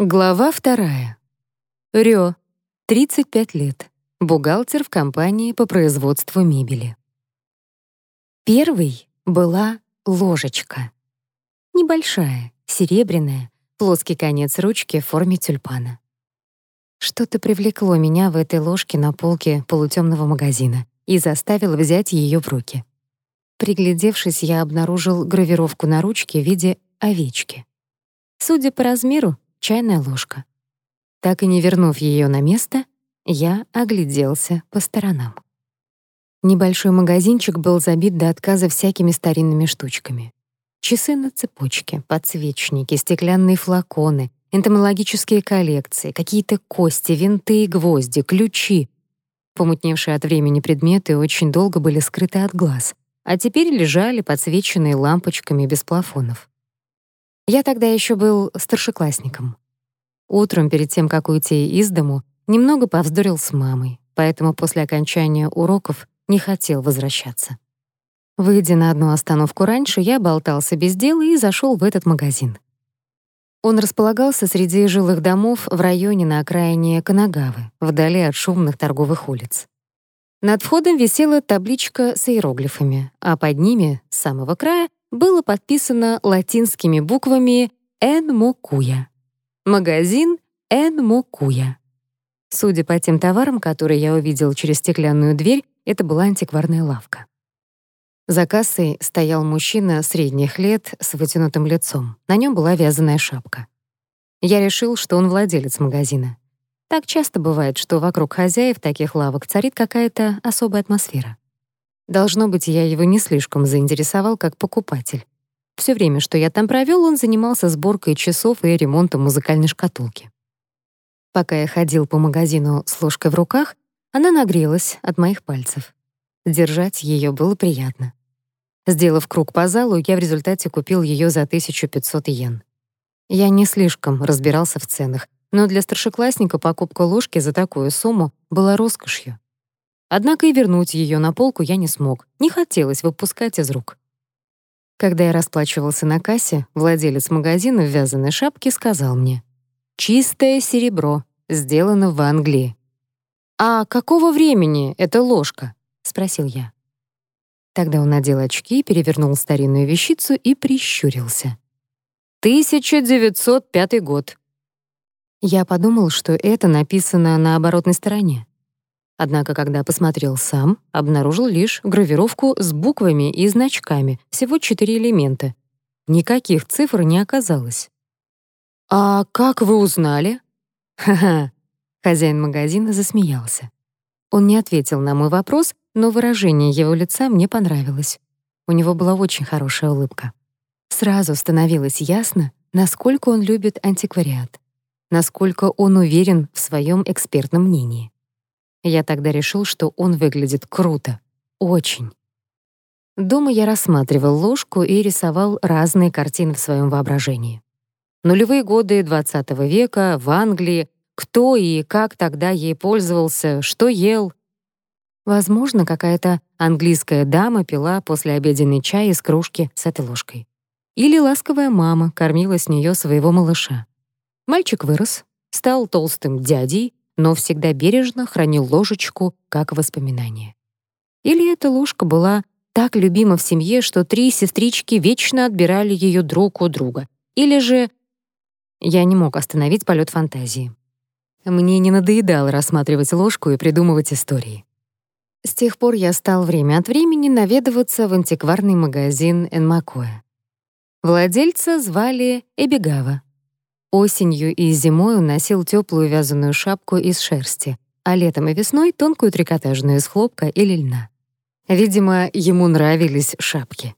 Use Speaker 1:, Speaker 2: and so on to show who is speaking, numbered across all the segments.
Speaker 1: Глава вторая. Рё, 35 лет, бухгалтер в компании по производству мебели. Первой была ложечка. Небольшая, серебряная, плоский конец ручки в форме тюльпана. Что-то привлекло меня в этой ложке на полке полутемного магазина и заставило взять ее в руки. Приглядевшись, я обнаружил гравировку на ручке в виде овечки. Судя по размеру, чайная ложка. Так и не вернув ее на место, я огляделся по сторонам. Небольшой магазинчик был забит до отказа всякими старинными штучками. Часы на цепочке, подсвечники, стеклянные флаконы, энтомологические коллекции, какие-то кости, винты и гвозди, ключи. Помутневшие от времени предметы очень долго были скрыты от глаз, а теперь лежали подсвеченные лампочками без плафонов. Я тогда еще был старшеклассником. Утром, перед тем, как уйти из дому, немного повздорил с мамой, поэтому после окончания уроков не хотел возвращаться. Выйдя на одну остановку раньше, я болтался без дела и зашел в этот магазин. Он располагался среди жилых домов в районе на окраине Канагавы, вдали от шумных торговых улиц. Над входом висела табличка с иероглифами, а под ними, с самого края, было подписано латинскими буквами «Эн Мокуя». Магазин «Эн Мокуя». Судя по тем товарам, которые я увидел через стеклянную дверь, это была антикварная лавка. За кассой стоял мужчина средних лет с вытянутым лицом. На нем была вязаная шапка. Я решил, что он владелец магазина. Так часто бывает, что вокруг хозяев таких лавок царит какая-то особая атмосфера. Должно быть, я его не слишком заинтересовал как покупатель. Все время, что я там провел, он занимался сборкой часов и ремонтом музыкальной шкатулки. Пока я ходил по магазину с ложкой в руках, она нагрелась от моих пальцев. Держать ее было приятно. Сделав круг по залу, я в результате купил ее за 1500 йен. Я не слишком разбирался в ценах, но для старшеклассника покупка ложки за такую сумму была роскошью. Однако и вернуть ее на полку я не смог, не хотелось выпускать из рук. Когда я расплачивался на кассе, владелец магазина в вязаной шапке сказал мне «Чистое серебро, сделано в Англии». «А какого времени эта ложка?» — спросил я. Тогда он надел очки, перевернул старинную вещицу и прищурился. «1905 год». Я подумал, что это написано на оборотной стороне. Однако, когда посмотрел сам, обнаружил лишь гравировку с буквами и значками, всего четыре элемента. Никаких цифр не оказалось. «А как вы узнали?» «Ха-ха», — хозяин магазина засмеялся. Он не ответил на мой вопрос, но выражение его лица мне понравилось. У него была очень хорошая улыбка. Сразу становилось ясно, насколько он любит антиквариат, насколько он уверен в своем экспертном мнении. Я тогда решил, что он выглядит круто. Очень. Дома я рассматривал ложку и рисовал разные картины в своем воображении. Нулевые годы XX века в Англии, кто и как тогда ей пользовался, что ел. Возможно, какая-то английская дама пила после обеденный чай из кружки с этой ложкой. Или ласковая мама кормила с нее своего малыша. Мальчик вырос, стал толстым дядей, но всегда бережно хранил ложечку как воспоминание. Или эта ложка была так любима в семье, что три сестрички вечно отбирали ее друг у друга. Или же... Я не мог остановить полет фантазии. Мне не надоедало рассматривать ложку и придумывать истории. С тех пор я стал время от времени наведываться в антикварный магазин Энмакоя. Владельца звали Эбигава. Осенью и зимой он носил теплую вязаную шапку из шерсти, а летом и весной — тонкую трикотажную из хлопка или льна. Видимо, ему нравились шапки.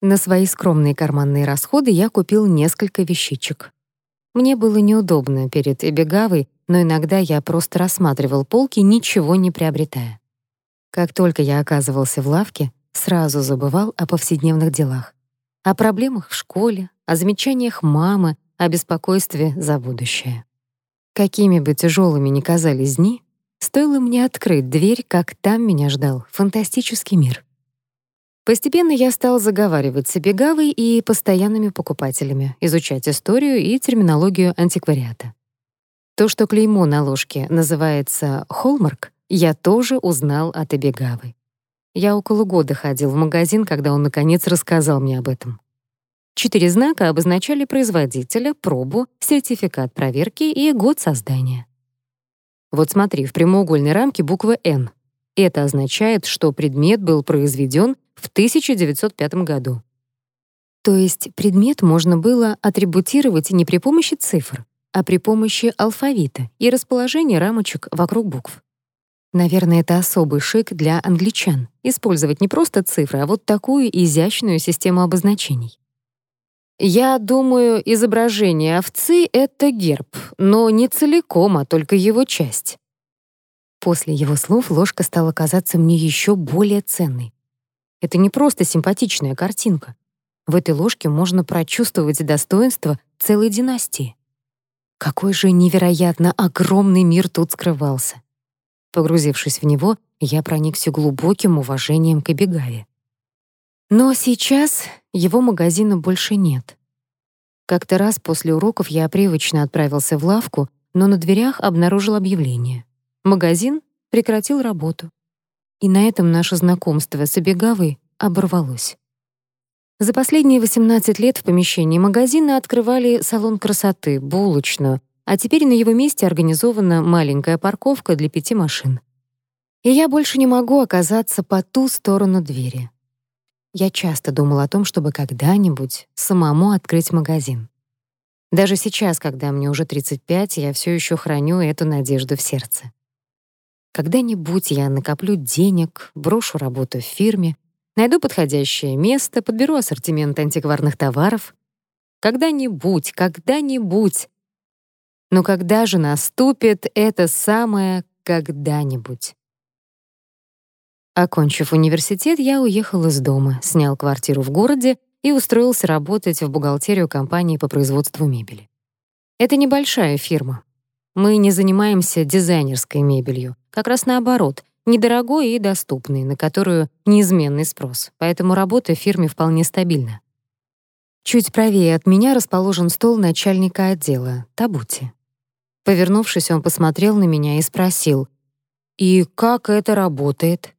Speaker 1: На свои скромные карманные расходы я купил несколько вещичек. Мне было неудобно перед Эбегавой, но иногда я просто рассматривал полки, ничего не приобретая. Как только я оказывался в лавке, сразу забывал о повседневных делах. О проблемах в школе, о замечаниях мамы, о беспокойстве за будущее. Какими бы тяжелыми ни казались дни, стоило мне открыть дверь, как там меня ждал фантастический мир. Постепенно я стал заговаривать с Эбигавой и постоянными покупателями, изучать историю и терминологию антиквариата. То, что клеймо на ложке называется «холмарк», я тоже узнал от Эбигавы. Я около года ходил в магазин, когда он, наконец, рассказал мне об этом. Четыре знака обозначали производителя, пробу, сертификат проверки и год создания. Вот смотри, в прямоугольной рамке буква «Н». Это означает, что предмет был произведен в 1905 году. То есть предмет можно было атрибутировать не при помощи цифр, а при помощи алфавита и расположения рамочек вокруг букв. Наверное, это особый шик для англичан — использовать не просто цифры, а вот такую изящную систему обозначений. Я думаю, изображение овцы — это герб, но не целиком, а только его часть. После его слов ложка стала казаться мне еще более ценной. Это не просто симпатичная картинка. В этой ложке можно прочувствовать достоинство целой династии. Какой же невероятно огромный мир тут скрывался. Погрузившись в него, я проникся глубоким уважением к Эбигаве. Но сейчас его магазина больше нет. Как-то раз после уроков я привычно отправился в лавку, но на дверях обнаружил объявление. Магазин прекратил работу. И на этом наше знакомство с Обегавой оборвалось. За последние 18 лет в помещении магазина открывали салон красоты, булочную, а теперь на его месте организована маленькая парковка для пяти машин. И я больше не могу оказаться по ту сторону двери. Я часто думал о том, чтобы когда-нибудь самому открыть магазин. Даже сейчас, когда мне уже 35, я все еще храню эту надежду в сердце. Когда-нибудь я накоплю денег, брошу работу в фирме, найду подходящее место, подберу ассортимент антикварных товаров. Когда-нибудь, когда-нибудь. Но когда же наступит это самое «когда-нибудь»? Окончив университет, я уехал из дома, снял квартиру в городе и устроился работать в бухгалтерию компании по производству мебели. Это небольшая фирма. Мы не занимаемся дизайнерской мебелью, как раз наоборот, недорогой и доступной, на которую неизменный спрос, поэтому работа в фирме вполне стабильна. Чуть правее от меня расположен стол начальника отдела, Табути. Повернувшись, он посмотрел на меня и спросил, «И как это работает?»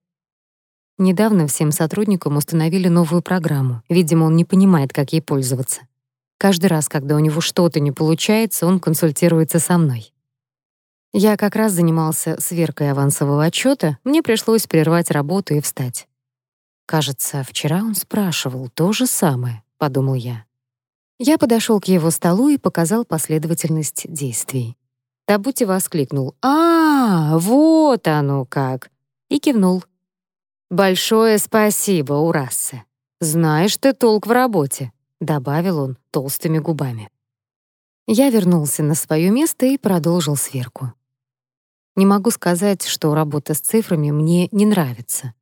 Speaker 1: Недавно всем сотрудникам установили новую программу. Видимо, он не понимает, как ей пользоваться. Каждый раз, когда у него что-то не получается, он консультируется со мной. Я как раз занимался сверкой авансового отчета, мне пришлось прервать работу и встать. Кажется, вчера он спрашивал то же самое, подумал я. Я подошел к его столу и показал последовательность действий. Табути воскликнул «А, вот оно как!» и кивнул. «Большое спасибо, Урассе. Знаешь ты толк в работе», — добавил он толстыми губами. Я вернулся на свое место и продолжил сверку. Не могу сказать, что работа с цифрами мне не нравится.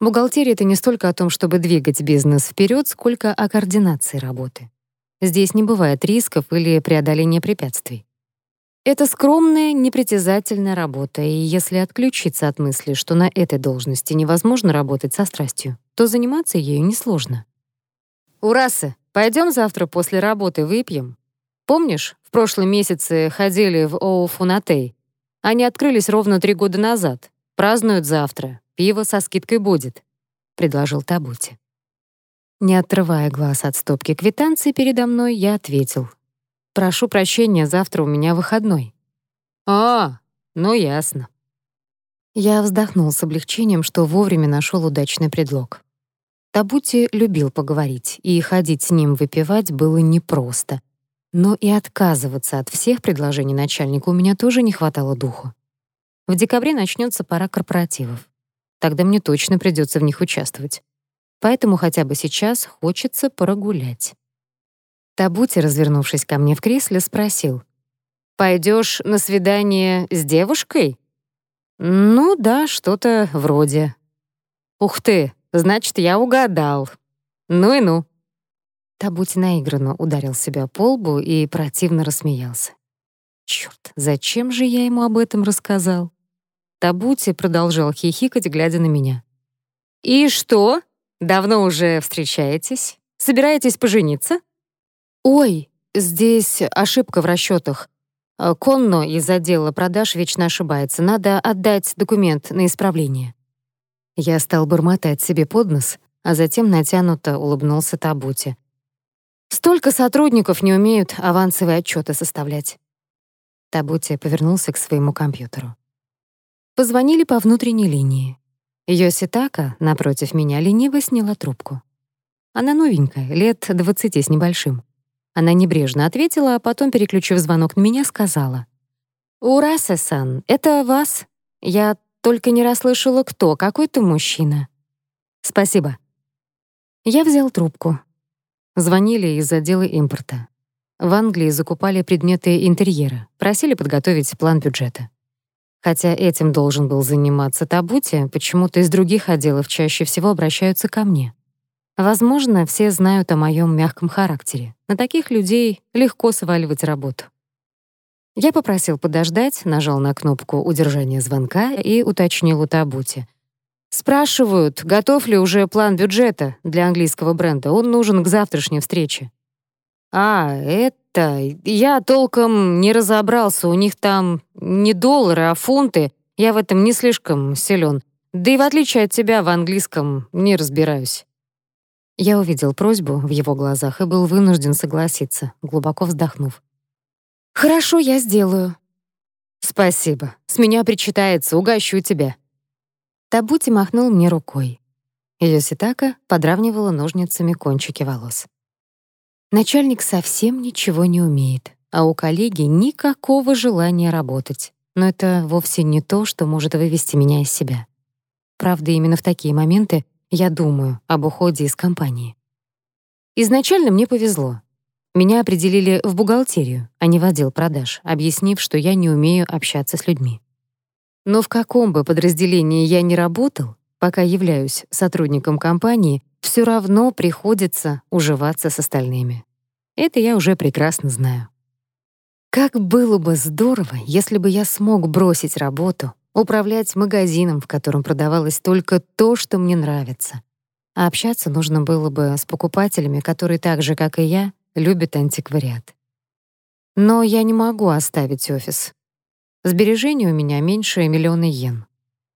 Speaker 1: Бухгалтерия — это не столько о том, чтобы двигать бизнес вперед, сколько о координации работы. Здесь не бывает рисков или преодоления препятствий. Это скромная, непритязательная работа, и если отключиться от мысли, что на этой должности невозможно работать со страстью, то заниматься ею несложно. «Урасы, пойдем завтра после работы выпьем? Помнишь, в прошлом месяце ходили в Оуфунатей? Они открылись ровно три года назад. Празднуют завтра. Пиво со скидкой будет», — предложил Табути. Не отрывая глаз от стопки квитанций передо мной, я ответил, Прошу прощения, завтра у меня выходной». «А, ну ясно». Я вздохнул с облегчением, что вовремя нашел удачный предлог. Табути любил поговорить, и ходить с ним выпивать было непросто. Но и отказываться от всех предложений начальника у меня тоже не хватало духу. В декабре начнется пора корпоративов. Тогда мне точно придется в них участвовать. Поэтому хотя бы сейчас хочется прогулять. Табути, развернувшись ко мне в кресле, спросил. «Пойдёшь на свидание с девушкой?» «Ну да, что-то вроде». «Ух ты, значит, я угадал. Ну и ну». Табути наигранно ударил себя по лбу и противно рассмеялся. Чёрт, зачем же я ему об этом рассказал? Табути продолжал хихикать, глядя на меня. «И что? Давно уже встречаетесь? Собираетесь пожениться?» «Ой, здесь ошибка в расчетах. Э, Конно из отдела продаж вечно ошибается. Надо отдать документ на исправление». Я стал бормотать себе под нос, а затем натянуто улыбнулся Табуте. «Столько сотрудников не умеют авансовые отчеты составлять». Табути повернулся к своему компьютеру. Позвонили по внутренней линии. Йоситака, напротив меня, лениво сняла трубку. Она новенькая, лет двадцати с небольшим. Она небрежно ответила, а потом, переключив звонок на меня, сказала. «Ура, Сэсан, это вас? Я только не расслышала, кто, какой-то мужчина». «Спасибо». Я взял трубку. Звонили из отдела импорта. В Англии закупали предметы интерьера, просили подготовить план бюджета. Хотя этим должен был заниматься Табути, почему-то из других отделов чаще всего обращаются ко мне. Возможно, все знают о моем мягком характере. На таких людей легко сваливать работу. Я попросил подождать, нажал на кнопку удержания звонка и уточнил у Табути. Спрашивают, готов ли уже план бюджета для английского бренда. Он нужен к завтрашней встрече. А, это... Я толком не разобрался. У них там не доллары, а фунты. Я в этом не слишком силен. Да и в отличие от тебя в английском не разбираюсь. Я увидел просьбу в его глазах и был вынужден согласиться, глубоко вздохнув. «Хорошо, я сделаю». «Спасибо. С меня причитается, угощу тебя». Табути махнул мне рукой. Йоситака подравнивала ножницами кончики волос. Начальник совсем ничего не умеет, а у коллеги никакого желания работать. Но это вовсе не то, что может вывести меня из себя. Правда, именно в такие моменты я думаю об уходе из компании. Изначально мне повезло. Меня определили в бухгалтерию, а не в отдел продаж, объяснив, что я не умею общаться с людьми. Но в каком бы подразделении я ни работал, пока являюсь сотрудником компании, все равно приходится уживаться с остальными. Это я уже прекрасно знаю. Как было бы здорово, если бы я смог бросить работу управлять магазином, в котором продавалось только то, что мне нравится. А общаться нужно было бы с покупателями, которые так же, как и я, любят антиквариат. Но я не могу оставить офис. Сбережений у меня меньше миллиона йен.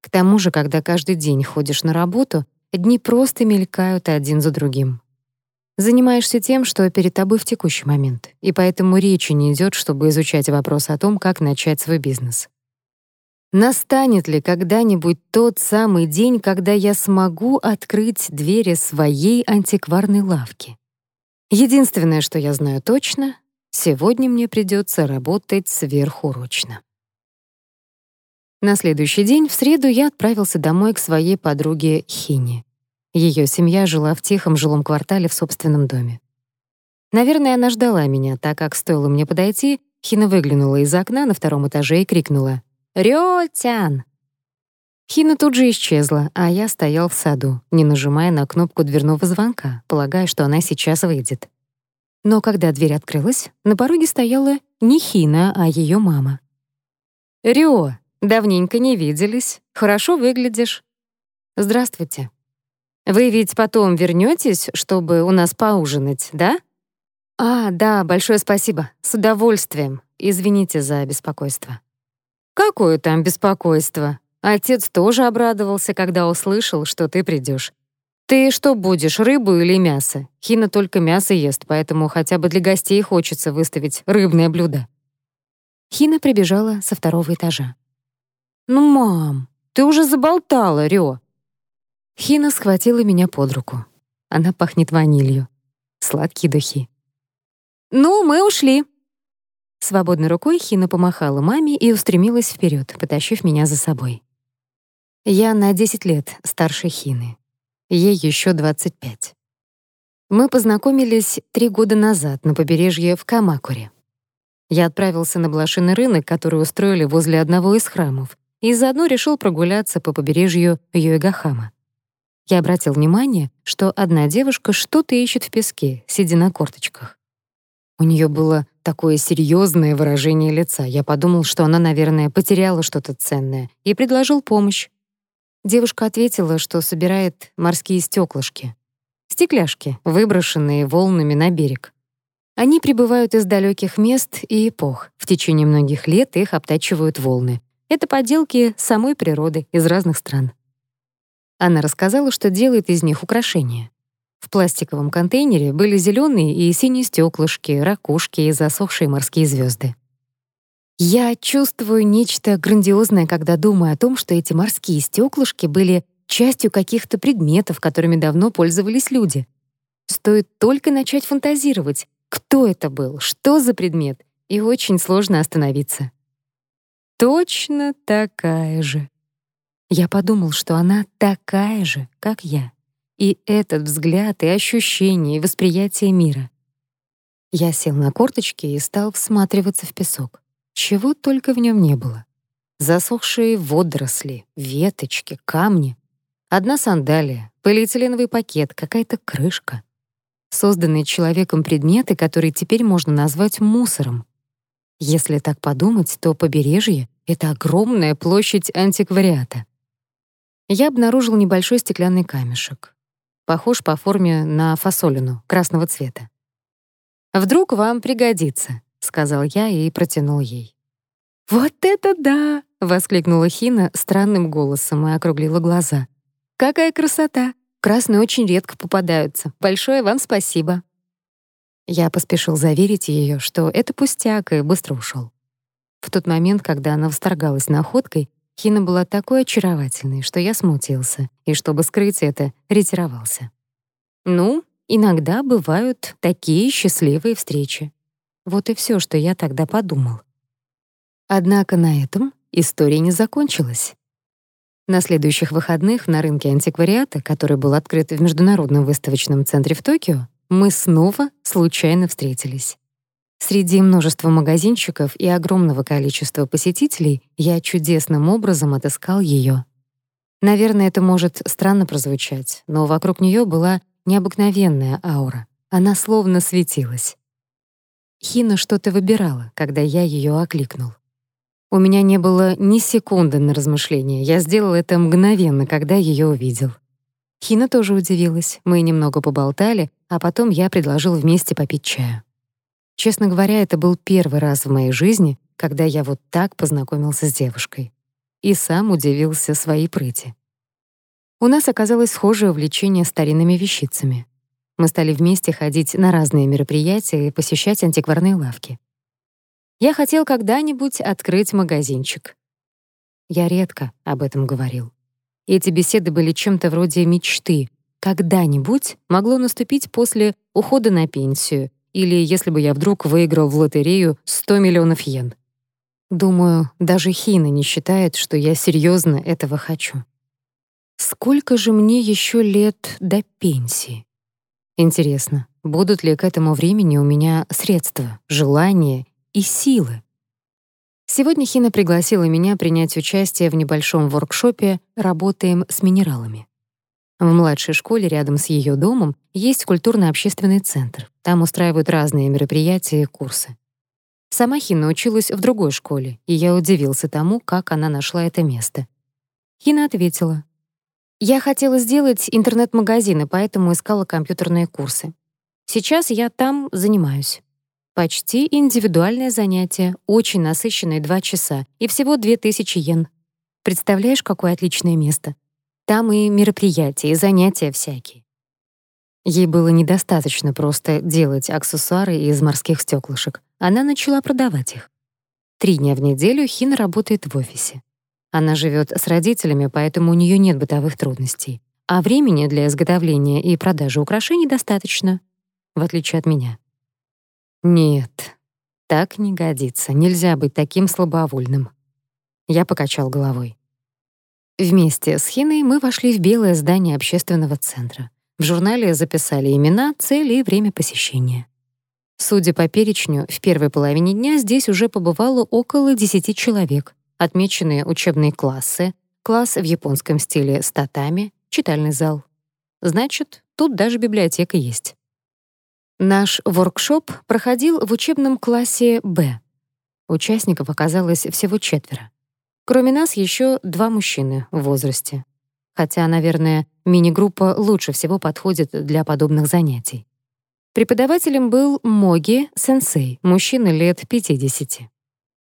Speaker 1: К тому же, когда каждый день ходишь на работу, дни просто мелькают один за другим. Занимаешься тем, что перед тобой в текущий момент, и поэтому речи не идет, чтобы изучать вопрос о том, как начать свой бизнес. Настанет ли когда-нибудь тот самый день, когда я смогу открыть двери своей антикварной лавки? Единственное, что я знаю точно, сегодня мне придется работать сверхурочно. На следующий день, в среду, я отправился домой к своей подруге Хине. Ее семья жила в тихом жилом квартале в собственном доме. Наверное, она ждала меня, так как стоило мне подойти, Хина выглянула из окна на втором этаже и крикнула «Рётян!». Хина тут же исчезла, а я стоял в саду, не нажимая на кнопку дверного звонка, полагая, что она сейчас выйдет. Но когда дверь открылась, на пороге стояла не Хина, а ее мама. «Рё, давненько не виделись. Хорошо выглядишь». «Здравствуйте. Вы ведь потом вернётесь, чтобы у нас поужинать, да?» «А, да, большое спасибо. С удовольствием. Извините за беспокойство». «Какое там беспокойство? Отец тоже обрадовался, когда услышал, что ты придешь. Ты что будешь, рыбу или мясо? Хина только мясо ест, поэтому хотя бы для гостей хочется выставить рыбное блюдо». Хина прибежала со второго этажа. «Ну, мам, ты уже заболтала, Рё». Хина схватила меня под руку. Она пахнет ванилью. Сладкие духи. «Ну, мы ушли», Свободной рукой Хина помахала маме и устремилась вперед, потащив меня за собой. Я на 10 лет старше Хины. Ей еще 25. Мы познакомились три года назад на побережье в Камакуре. Я отправился на блошиный рынок, который устроили возле одного из храмов, и заодно решил прогуляться по побережью Юэгахама. Я обратил внимание, что одна девушка что-то ищет в песке, сидя на корточках. У нее было такое серьезное выражение лица. Я подумал, что она, наверное, потеряла что-то ценное, и предложил помощь. Девушка ответила, что собирает морские стеклышки. Стекляшки, выброшенные волнами на берег. Они прибывают из далеких мест и эпох. В течение многих лет их обтачивают волны. Это поделки самой природы из разных стран. Она рассказала, что делает из них украшения. В пластиковом контейнере были зеленые и синие стеклышки, ракушки и засохшие морские звезды. Я чувствую нечто грандиозное, когда думаю о том, что эти морские стеклышки были частью каких-то предметов, которыми давно пользовались люди. Стоит только начать фантазировать, кто это был, что за предмет, и очень сложно остановиться. Точно такая же. Я подумал, что она такая же, как я. И этот взгляд, и ощущение, и восприятие мира. Я сел на корточки и стал всматриваться в песок. Чего только в нем не было. Засохшие водоросли, веточки, камни. Одна сандалия, полиэтиленовый пакет, какая-то крышка. Созданные человеком предметы, которые теперь можно назвать мусором. Если так подумать, то побережье — это огромная площадь антиквариата. Я обнаружил небольшой стеклянный камешек. Похож по форме на фасолину, красного цвета. «Вдруг вам пригодится», — сказал я и протянул ей. «Вот это да!» — воскликнула Хина странным голосом и округлила глаза. «Какая красота! Красные очень редко попадаются. Большое вам спасибо». Я поспешил заверить ее, что это пустяк, и быстро ушел. В тот момент, когда она восторгалась находкой, Хина была такой очаровательной, что я смутился, и, чтобы скрыть это, ретировался. Ну, иногда бывают такие счастливые встречи. Вот и все, что я тогда подумал. Однако на этом история не закончилась. На следующих выходных на рынке антиквариата, который был открыт в Международном выставочном центре в Токио, мы снова случайно встретились. Среди множества магазинчиков и огромного количества посетителей я чудесным образом отыскал ее. Наверное, это может странно прозвучать, но вокруг нее была необыкновенная аура. Она словно светилась. Хина что-то выбирала, когда я ее окликнул. У меня не было ни секунды на размышление. Я сделал это мгновенно, когда ее увидел. Хина тоже удивилась. Мы немного поболтали, а потом я предложил вместе попить чаю. Честно говоря, это был первый раз в моей жизни, когда я вот так познакомился с девушкой. И сам удивился своей прыти. У нас оказалось схожее увлечение старинными вещицами. Мы стали вместе ходить на разные мероприятия и посещать антикварные лавки. Я хотел когда-нибудь открыть магазинчик. Я редко об этом говорил. Эти беседы были чем-то вроде мечты. Когда-нибудь могло наступить после ухода на пенсию или если бы я вдруг выиграл в лотерею 100 миллионов йен. Думаю, даже Хина не считает, что я серьезно этого хочу. Сколько же мне еще лет до пенсии? Интересно, будут ли к этому времени у меня средства, желания и силы? Сегодня Хина пригласила меня принять участие в небольшом воркшопе «Работаем с минералами». В младшей школе рядом с ее домом есть культурно-общественный центр. Там устраивают разные мероприятия и курсы. Сама Хина училась в другой школе, и я удивился тому, как она нашла это место. Хина ответила. «Я хотела сделать интернет-магазин, и поэтому искала компьютерные курсы. Сейчас я там занимаюсь. Почти индивидуальное занятие, очень насыщенное два часа, и всего 2000 йен. Представляешь, какое отличное место? Там и мероприятия, и занятия всякие. Ей было недостаточно просто делать аксессуары из морских стеклышек. Она начала продавать их. Три дня в неделю Хина работает в офисе. Она живет с родителями, поэтому у нее нет бытовых трудностей. А времени для изготовления и продажи украшений достаточно, в отличие от меня. Нет, так не годится. Нельзя быть таким слабовольным. Я покачал головой. Вместе с Хиной мы вошли в белое здание общественного центра. В журнале записали имена, цели и время посещения. Судя по перечню, в первой половине дня здесь уже побывало около 10 человек, отмеченные учебные классы, класс в японском стиле с татами, читальный зал. Значит, тут даже библиотека есть. Наш воркшоп проходил в учебном классе «Б». Участников оказалось всего четверо. Кроме нас еще два мужчины в возрасте. хотя, наверное, мини-группа лучше всего подходит для подобных занятий. Преподавателем был Моги Сенсей, мужчина лет 50.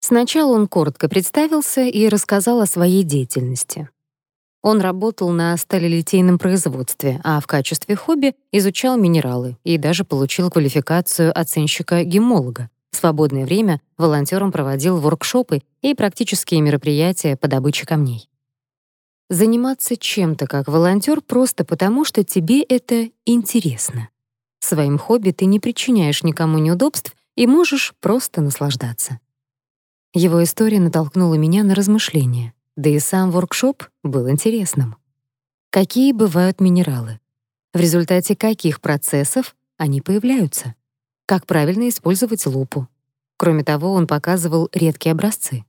Speaker 1: Сначала он коротко представился и рассказал о своей деятельности. Он работал на сталелитейном производстве, а в качестве хобби изучал минералы и даже получил квалификацию оценщика-гемолога. В свободное время волонтером проводил воркшопы и практические мероприятия по добыче камней. Заниматься чем-то как волонтер просто потому, что тебе это интересно. Своим хобби ты не причиняешь никому неудобств и можешь просто наслаждаться. Его история натолкнула меня на размышления, да и сам воркшоп был интересным. Какие бывают минералы? В результате каких процессов они появляются? Как правильно использовать лупу? Кроме того, он показывал редкие образцы.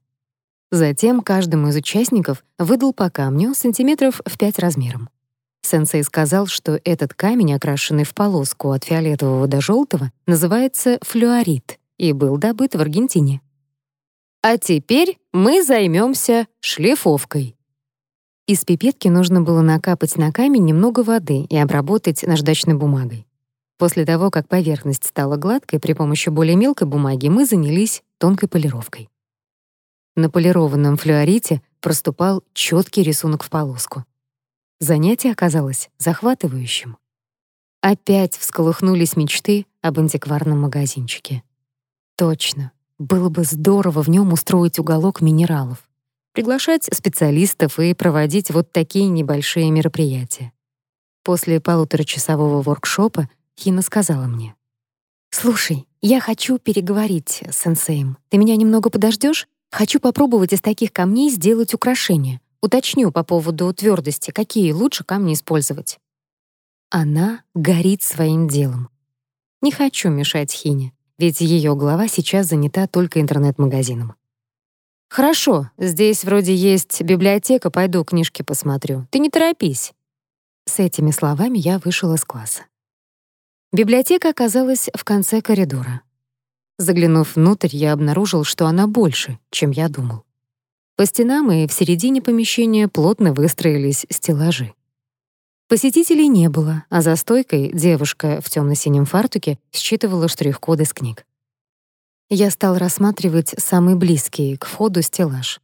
Speaker 1: Затем каждому из участников выдал по камню сантиметров в 5 размером. Сенсей сказал, что этот камень, окрашенный в полоску от фиолетового до желтого, называется флюорит и был добыт в Аргентине. А теперь мы займемся шлифовкой. Из пипетки нужно было накапать на камень немного воды и обработать наждачной бумагой. После того, как поверхность стала гладкой, при помощи более мелкой бумаги мы занялись тонкой полировкой. На полированном флюорите проступал четкий рисунок в полоску. Занятие оказалось захватывающим. Опять всколыхнулись мечты об антикварном магазинчике. Точно, было бы здорово в нем устроить уголок минералов, приглашать специалистов и проводить вот такие небольшие мероприятия. После полуторачасового воркшопа Хина сказала мне, «Слушай, я хочу переговорить с сенсеем. Ты меня немного подождешь? Хочу попробовать из таких камней сделать украшение. Уточню по поводу твердости, какие лучше камни использовать». Она горит своим делом. Не хочу мешать Хине ведь ее глава сейчас занята только интернет-магазином. «Хорошо, здесь вроде есть библиотека, пойду книжки посмотрю. Ты не торопись». С этими словами я вышел из класса. Библиотека оказалась в конце коридора. Заглянув внутрь, я обнаружил, что она больше, чем я думал. По стенам и в середине помещения плотно выстроились стеллажи. Посетителей не было, а за стойкой девушка в темно-синем фартуке считывала штрих-коды с книг. Я стал рассматривать самый близкий к входу стеллаж.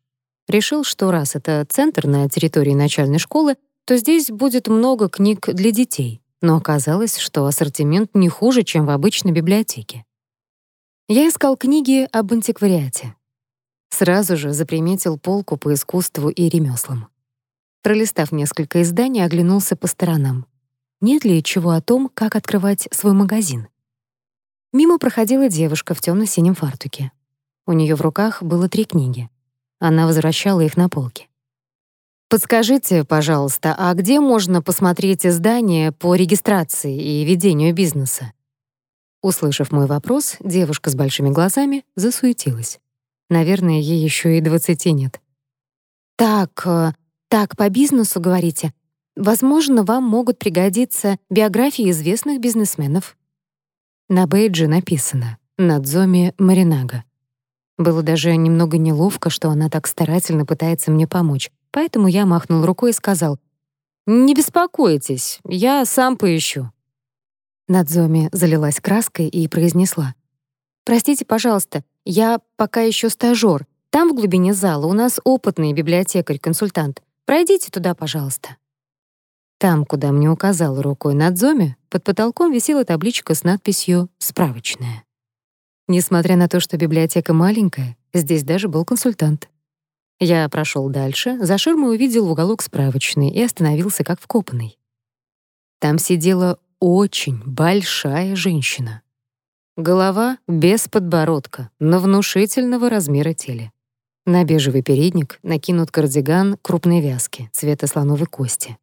Speaker 1: Решил, что раз это центр на территории начальной школы, то здесь будет много книг для детей, но оказалось, что ассортимент не хуже, чем в обычной библиотеке. Я искал книги об антиквариате. Сразу же заприметил полку по искусству и ремеслам. Пролистав несколько изданий, оглянулся по сторонам. Нет ли чего о том, как открывать свой магазин? Мимо проходила девушка в темно-синем фартуке. У нее в руках было три книги. Она возвращала их на полке. «Подскажите, пожалуйста, а где можно посмотреть издания по регистрации и ведению бизнеса?» Услышав мой вопрос, девушка с большими глазами засуетилась. Наверное, ей еще и двадцати нет. «Так, э, так, по бизнесу говорите. Возможно, вам могут пригодиться биографии известных бизнесменов. На бейдже написано «Надзоми Маринага». Было даже немного неловко, что она так старательно пытается мне помочь, поэтому я махнул рукой и сказал «Не беспокойтесь, я сам поищу». Надзоми залилась краской и произнесла «Простите, пожалуйста, я пока еще стажёр. Там в глубине зала у нас опытный библиотекарь-консультант. Пройдите туда, пожалуйста». Там, куда мне указал рукой Надзоми, под потолком висела табличка с надписью «Справочная». Несмотря на то, что библиотека маленькая, здесь даже был консультант. Я прошел дальше, за ширмой увидел уголок справочной и остановился как вкопанный. Там сидела очень большая женщина. Голова без подбородка, но внушительного размера теле. На бежевый передник накинут кардиган крупной вязки, цвета слоновой кости.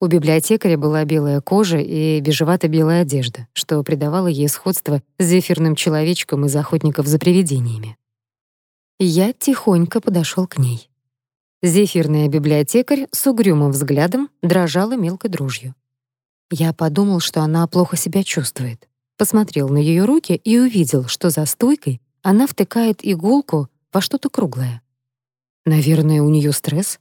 Speaker 1: У библиотекаря была белая кожа и бежевато-белая одежда, что придавало ей сходство с зефирным человечком из охотников за привидениями. Я тихонько подошел к ней. Зефирная библиотекарь с угрюмым взглядом дрожала мелкой дрожью. Я подумал, что она плохо себя чувствует. Посмотрел на ее руки и увидел, что за стойкой она втыкает иголку во что-то круглое. Наверное, у нее стресс?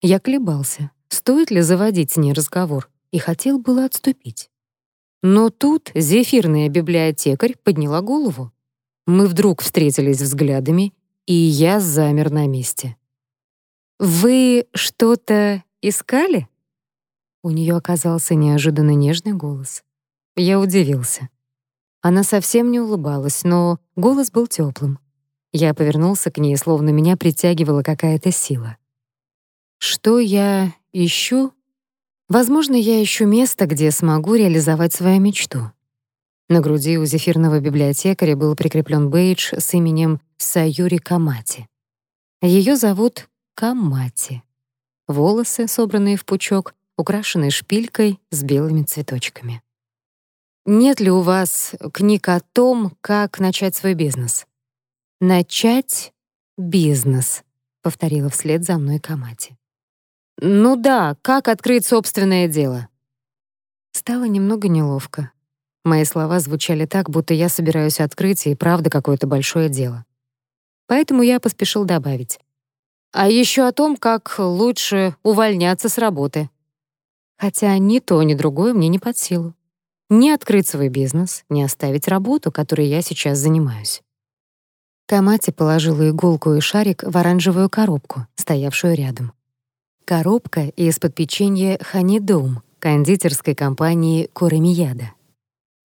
Speaker 1: Я колебался, стоит ли заводить с ней разговор, и хотел было отступить. Но тут зефирная библиотекарь подняла голову. Мы вдруг встретились взглядами, и я замер на месте. «Вы что-то искали?» У нее оказался неожиданно нежный голос. Я удивился. Она совсем не улыбалась, но голос был теплым. Я повернулся к ней, словно меня притягивала какая-то сила. Что я ищу? Возможно, я ищу место, где смогу реализовать свою мечту. На груди у зефирного библиотекаря был прикреплен бейдж с именем Саюри Камати. Ее зовут Камати. Волосы, собранные в пучок, украшенные шпилькой с белыми цветочками. Нет ли у вас книг о том, как начать свой бизнес? Начать бизнес, повторила вслед за мной Камати. Ну да, как открыть собственное дело? Стало немного неловко. Мои слова звучали так, будто я собираюсь открыть и правда какое-то большое дело. Поэтому я поспешил добавить. А еще о том, как лучше увольняться с работы. Хотя ни то, ни другое мне не под силу. Не открыть свой бизнес, не оставить работу, которой я сейчас занимаюсь. Камати положила иголку и шарик в оранжевую коробку, стоявшую рядом. Коробка из-под печенья «Ханидоум» кондитерской компании «Курамияда».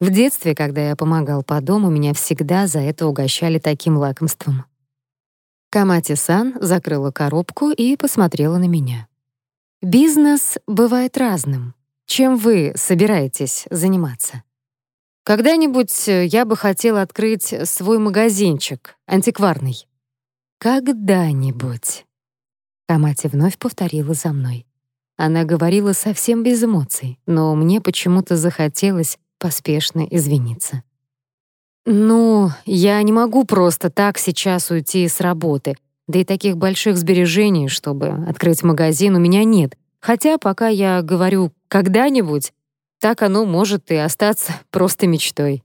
Speaker 1: В детстве, когда я помогал по дому, меня всегда за это угощали таким лакомством. Камати-сан закрыла коробку и посмотрела на меня. «Бизнес бывает разным. Чем вы собираетесь заниматься?» «Когда-нибудь я бы хотела открыть свой магазинчик, антикварный». «Когда-нибудь». Камати вновь повторила за мной. Она говорила совсем без эмоций, но мне почему-то захотелось поспешно извиниться. «Ну, я не могу просто так сейчас уйти с работы, да и таких больших сбережений, чтобы открыть магазин, у меня нет. Хотя пока я говорю «когда-нибудь», так оно может и остаться просто мечтой.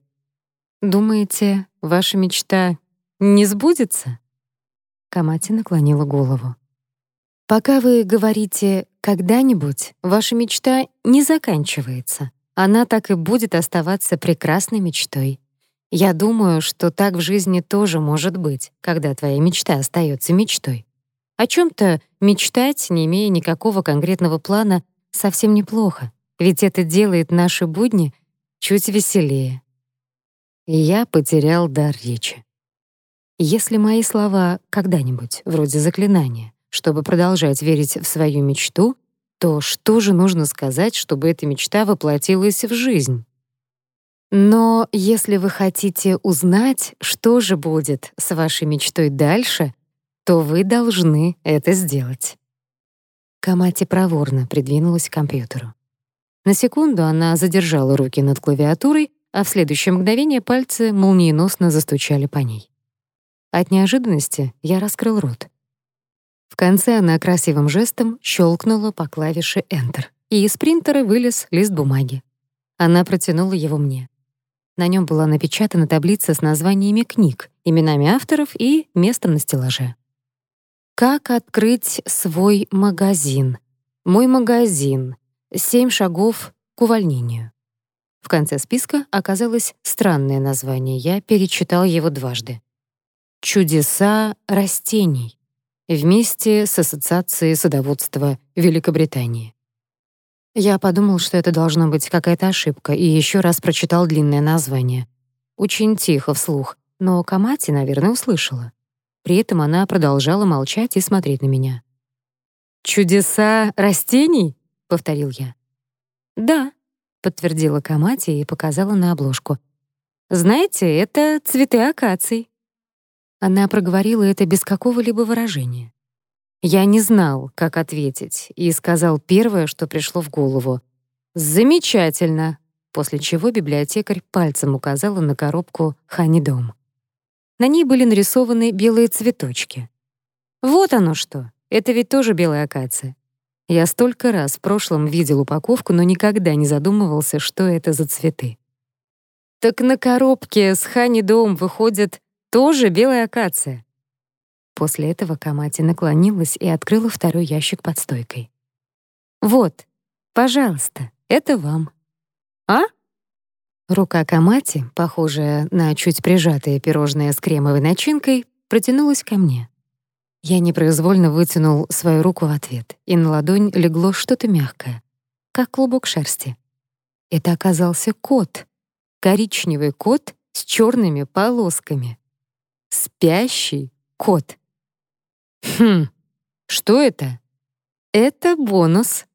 Speaker 1: Думаете, ваша мечта не сбудется?» Камати наклонила голову. Пока вы говорите «когда-нибудь», ваша мечта не заканчивается. Она так и будет оставаться прекрасной мечтой. Я думаю, что так в жизни тоже может быть, когда твоя мечта остается мечтой. О чем то мечтать, не имея никакого конкретного плана, совсем неплохо, ведь это делает наши будни чуть веселее. И я потерял дар речи. Если мои слова когда-нибудь, вроде заклинания, чтобы продолжать верить в свою мечту, то что же нужно сказать, чтобы эта мечта воплотилась в жизнь? Но если вы хотите узнать, что же будет с вашей мечтой дальше, то вы должны это сделать. Камати проворно придвинулась к компьютеру. На секунду она задержала руки над клавиатурой, а в следующее мгновение пальцы молниеносно застучали по ней. От неожиданности я раскрыл рот. В конце она красивым жестом щелкнула по клавише Enter, и из принтера вылез лист бумаги. Она протянула его мне. На нем была напечатана таблица с названиями книг, именами авторов и местом на стеллаже. «Как открыть свой магазин?» «Мой магазин. Семь шагов к увольнению». В конце списка оказалось странное название, я перечитал его дважды. «Чудеса растений» вместе с Ассоциацией садоводства Великобритании. Я подумал, что это должна быть какая-то ошибка, и еще раз прочитал длинное название. Очень тихо, вслух, но Камати, наверное, услышала. При этом она продолжала молчать и смотреть на меня. «Чудеса растений?» — повторил я. «Да», — подтвердила Камати и показала на обложку. «Знаете, это цветы акаций». Она проговорила это без какого-либо выражения. Я не знал, как ответить, и сказал первое, что пришло в голову. «Замечательно!» После чего библиотекарь пальцем указала на коробку «Ханидом». На ней были нарисованы белые цветочки. Вот оно что! Это ведь тоже белая акация. Я столько раз в прошлом видел упаковку, но никогда не задумывался, что это за цветы. Так на коробке с Ханидом выходит тоже белая акация. После этого Камати наклонилась и открыла второй ящик под стойкой. Вот, пожалуйста, это вам». «А?» Рука Камати, похожая на чуть прижатое пирожное с кремовой начинкой, протянулась ко мне. Я непроизвольно вытянул свою руку в ответ, и на ладонь легло что-то мягкое, как клубок шерсти. Это оказался кот. Коричневый кот с черными полосками. Спящий кот. Хм, что это? Это бонус.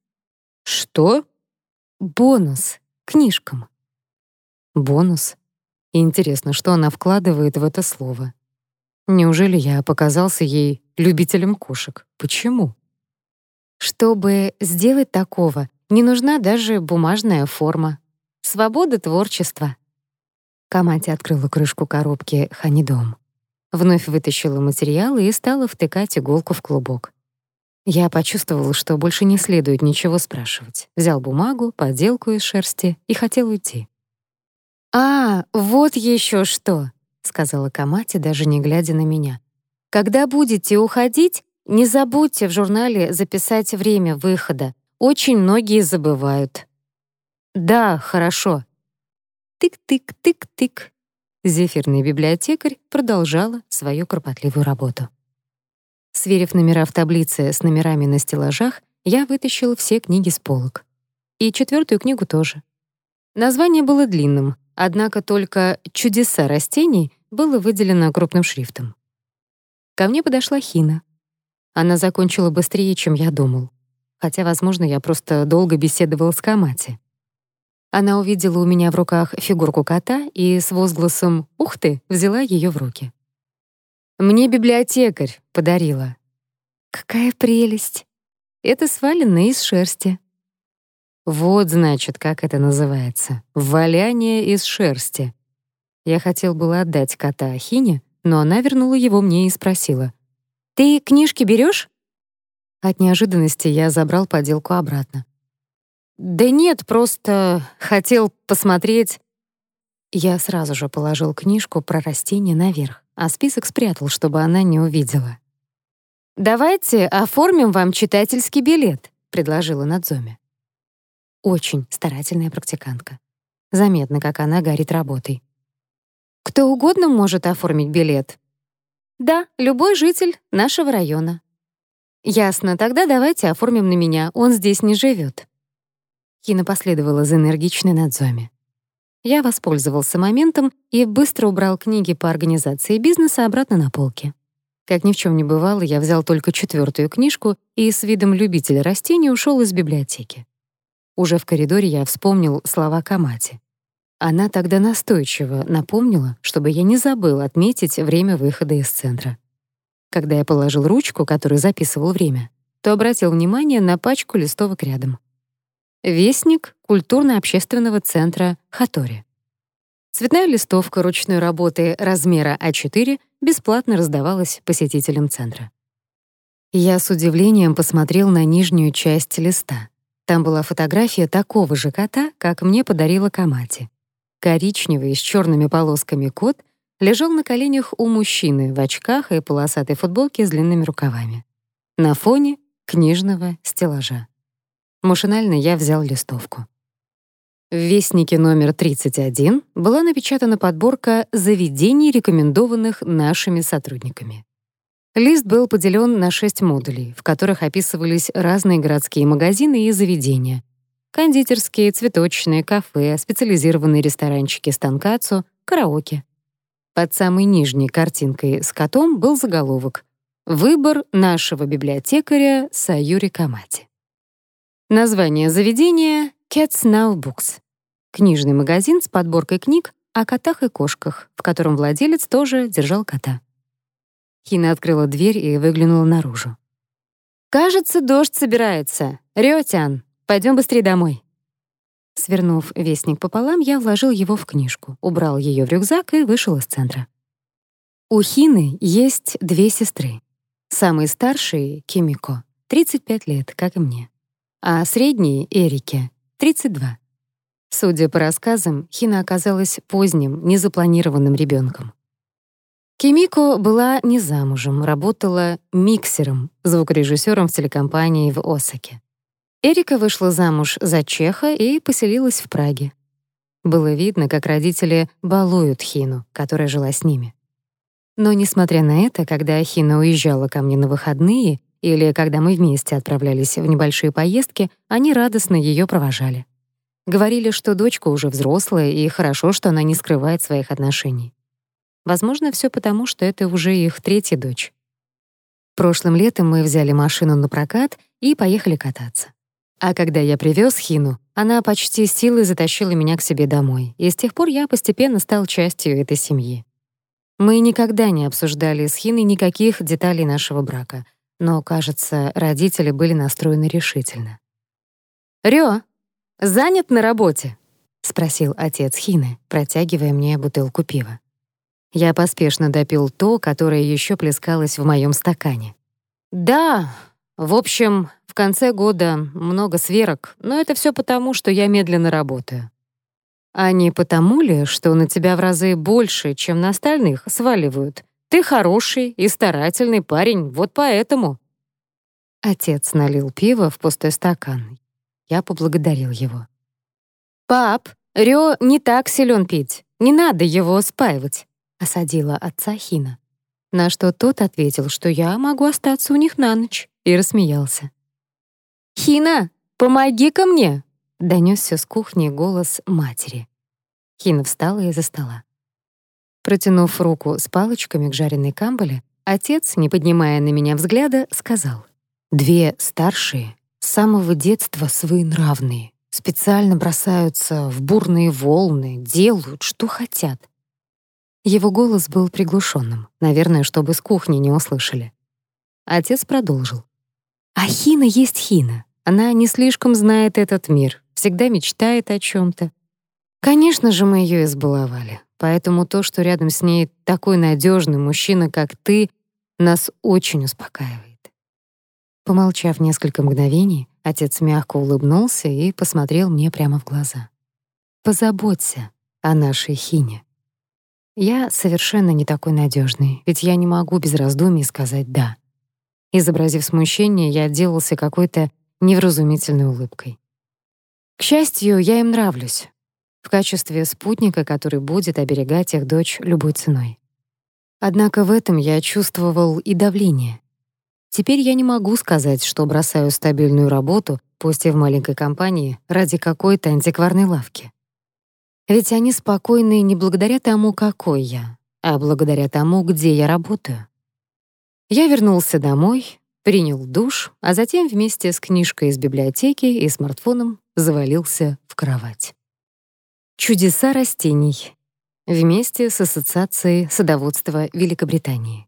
Speaker 1: Что? Бонус книжкам. Бонус. Интересно, что она вкладывает в это слово. Неужели я показался ей любителем кошек? Почему? Чтобы сделать такого, не нужна даже бумажная форма. Свобода творчества. Камати открыла крышку коробки «Ханидом». Вновь вытащила материалы и стала втыкать иголку в клубок. Я почувствовал, что больше не следует ничего спрашивать. Взял бумагу, поделку из шерсти и хотел уйти. «А, вот еще что!» — сказала Камати, даже не глядя на меня. «Когда будете уходить, не забудьте в журнале записать время выхода. Очень многие забывают». «Да, хорошо». Тык-тык-тык-тык. Зефирный библиотекарь продолжала свою кропотливую работу. Сверив номера в таблице с номерами на стеллажах, я вытащил все книги с полок. И четвертую книгу тоже. Название было длинным, однако только «Чудеса растений» было выделено крупным шрифтом. Ко мне подошла Хина. Она закончила быстрее, чем я думал. Хотя, возможно, я просто долго беседовал с Камати. Она увидела у меня в руках фигурку кота и с возгласом «Ух ты!» взяла ее в руки. «Мне библиотекарь подарила». «Какая прелесть! Это свалено из шерсти». Вот, значит, как это называется. Валяние из шерсти. Я хотел было отдать кота Ахине, но она вернула его мне и спросила. «Ты книжки берешь? От неожиданности я забрал поделку обратно. «Да нет, просто хотел посмотреть». Я сразу же положил книжку про растения наверх, а список спрятал, чтобы она не увидела. «Давайте оформим вам читательский билет», — предложила Надзоми. Очень старательная практикантка. Заметно, как она горит работой. Кто угодно может оформить билет. Да, любой житель нашего района. Ясно, тогда давайте оформим на меня, он здесь не живет. Хина последовала за энергичной Надзоми. Я воспользовался моментом и быстро убрал книги по организации бизнеса обратно на полки. Как ни в чем не бывало, я взял только четвертую книжку и с видом любителя растений ушел из библиотеки. Уже в коридоре я вспомнил слова Камати. Она тогда настойчиво напомнила, чтобы я не забыл отметить время выхода из центра. Когда я положил ручку, которой записывал время, то обратил внимание на пачку листовок рядом. Вестник культурно-общественного центра Хатори. Цветная листовка ручной работы размера А4 бесплатно раздавалась посетителям центра. Я с удивлением посмотрел на нижнюю часть листа. Там была фотография такого же кота, как мне подарила Камати. Коричневый с черными полосками кот лежал на коленях у мужчины в очках и полосатой футболке с длинными рукавами. На фоне книжного стеллажа. Машинально я взял листовку. В Вестнике номер 31 была напечатана подборка заведений, рекомендованных нашими сотрудниками. Лист был поделен на шесть модулей, в которых описывались разные городские магазины и заведения. Кондитерские, цветочные, кафе, специализированные ресторанчики с караоке. Под самой нижней картинкой с котом был заголовок «Выбор нашего библиотекаря Саюри Камати». Название заведения — Cats Now Books. Книжный магазин с подборкой книг о котах и кошках, в котором владелец тоже держал кота. Хина открыла дверь и выглянула наружу. «Кажется, дождь собирается. Рётян, пойдем быстрее домой». Свернув вестник пополам, я вложил его в книжку, убрал ее в рюкзак и вышел из центра. У Хины есть две сестры. Самой старшей — Кимико, 35 лет, как и мне. А средней — Эрике, 32. Судя по рассказам, Хина оказалась поздним, незапланированным ребенком. Кимико была не замужем, работала миксером, звукорежиссером в телекомпании в Осаке. Эрика вышла замуж за чеха и поселилась в Праге. Было видно, как родители балуют Хину, которая жила с ними. Но, несмотря на это, когда Хина уезжала ко мне на выходные или когда мы вместе отправлялись в небольшие поездки, они радостно ее провожали. Говорили, что дочка уже взрослая, и хорошо, что она не скрывает своих отношений. Возможно, все потому, что это уже их третья дочь. Прошлым летом мы взяли машину на прокат и поехали кататься. А когда я привез Хину, она почти силой затащила меня к себе домой, и с тех пор я постепенно стал частью этой семьи. Мы никогда не обсуждали с Хиной никаких деталей нашего брака, но, кажется, родители были настроены решительно. «Рё, занят на работе?» — спросил отец Хины, протягивая мне бутылку пива. Я поспешно допил то, которое еще плескалось в моем стакане. «Да, в общем, в конце года много сверок, но это все потому, что я медленно работаю. А не потому ли, что на тебя в разы больше, чем на остальных, сваливают? Ты хороший и старательный парень, вот поэтому. Отец налил пиво в пустой стакан. Я поблагодарил его. «Пап, Рё не так силен пить. Не надо его спаивать», — осадила отца Хина. На что тот ответил, что я могу остаться у них на ночь, и рассмеялся. «Хина, помоги-ка мне!» — донесся с кухни голос матери. Хина встала из-за стола. Протянув руку с палочками к жареной камбале, отец, не поднимая на меня взгляда, сказал. «Две старшие, с самого детства своенравные, специально бросаются в бурные волны, делают, что хотят». Его голос был приглушенным, наверное, чтобы с кухни не услышали. Отец продолжил. А Хина есть Хина. Она не слишком знает этот мир, всегда мечтает о чем то Конечно же, мы ее избаловали. Поэтому то, что рядом с ней такой надежный мужчина, как ты, нас очень успокаивает. Помолчав несколько мгновений, отец мягко улыбнулся и посмотрел мне прямо в глаза. «Позаботься о нашей Хине». Я совершенно не такой надежный, ведь я не могу без раздумий сказать «да». Изобразив смущение, я отделался какой-то невразумительной улыбкой. К счастью, я им нравлюсь. В качестве спутника, который будет оберегать их дочь любой ценой. Однако в этом я чувствовал и давление. Теперь я не могу сказать, что бросаю стабильную работу, пусть и в маленькой компании, ради какой-то антикварной лавки. Ведь они спокойны не благодаря тому, какой я, а благодаря тому, где я работаю. Я вернулся домой, принял душ, а затем вместе с книжкой из библиотеки и смартфоном завалился в кровать. Чудеса растений. Вместе с Ассоциацией садоводства Великобритании.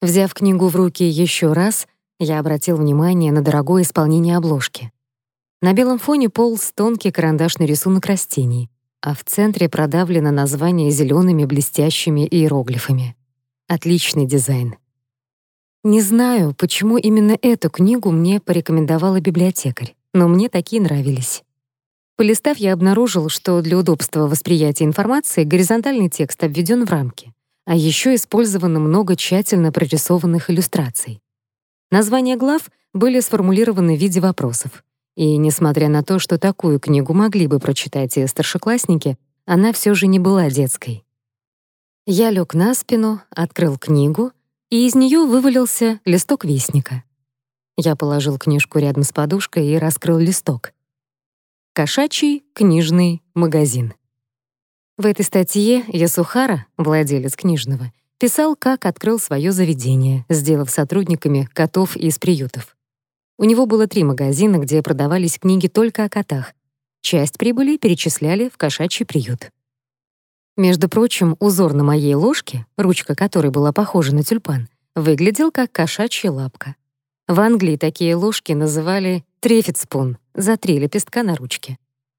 Speaker 1: Взяв книгу в руки еще раз, я обратил внимание на дорогое исполнение обложки. На белом фоне полз тонкий карандашный рисунок растений, а в центре продавлено название зелеными блестящими иероглифами. Отличный дизайн. Не знаю, почему именно эту книгу мне порекомендовала библиотекарь, но мне такие нравились. Полистав, я обнаружил, что для удобства восприятия информации горизонтальный текст обведен в рамки, а еще использовано много тщательно прорисованных иллюстраций. Названия глав были сформулированы в виде вопросов. И, несмотря на то, что такую книгу могли бы прочитать и старшеклассники, она все же не была детской. Я лег на спину, открыл книгу — и из нее вывалился листок вестника. Я положил книжку рядом с подушкой и раскрыл листок. Кошачий книжный магазин. В этой статье Ясухара, владелец книжного, писал, как открыл свое заведение, сделав сотрудниками котов из приютов. У него было три магазина, где продавались книги только о котах. Часть прибыли перечисляли в кошачий приют. Между прочим, узор на моей ложке, ручка которой была похожа на тюльпан, выглядел как кошачья лапка. В Англии такие ложки называли трефитспун за три лепестка на ручке.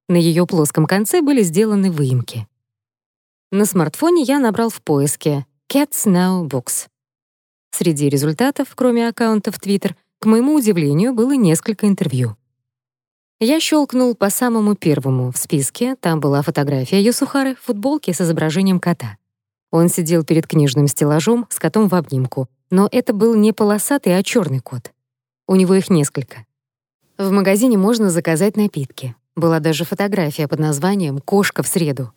Speaker 1: На ее плоском конце были сделаны выемки. На смартфоне я набрал в поиске «Cats Now Books». Среди результатов, кроме аккаунта в Twitter, к моему удивлению, было несколько интервью. Я щелкнул по самому первому в списке, там была фотография Юсухары в футболке с изображением кота. Он сидел перед книжным стеллажом с котом в обнимку, но это был не полосатый, а черный кот. У него их несколько. В магазине можно заказать напитки. Была даже фотография под названием «Кошка в среду».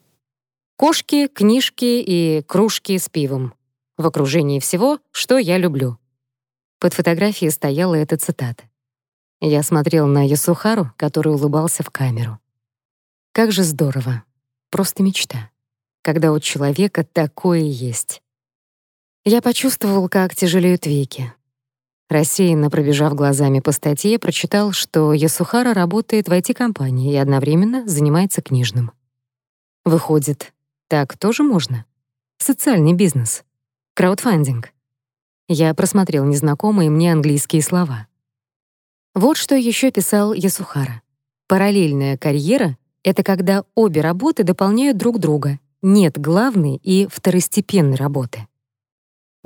Speaker 1: Кошки, книжки и кружки с пивом. В окружении всего, что я люблю. Под фотографией стояла эта цитата. Я смотрел на Ясухару, который улыбался в камеру. Как же здорово. Просто мечта. Когда у человека такое есть. Я почувствовал, как тяжелеют веки. Рассеянно пробежав глазами по статье, прочитал, что Ясухара работает в IT-компании и одновременно занимается книжным. Выходит, так тоже можно? Социальный бизнес. Краудфандинг. Я просмотрел незнакомые мне английские слова. Вот что еще писал Ясухара. Параллельная карьера — это когда обе работы дополняют друг друга. Нет главной и второстепенной работы.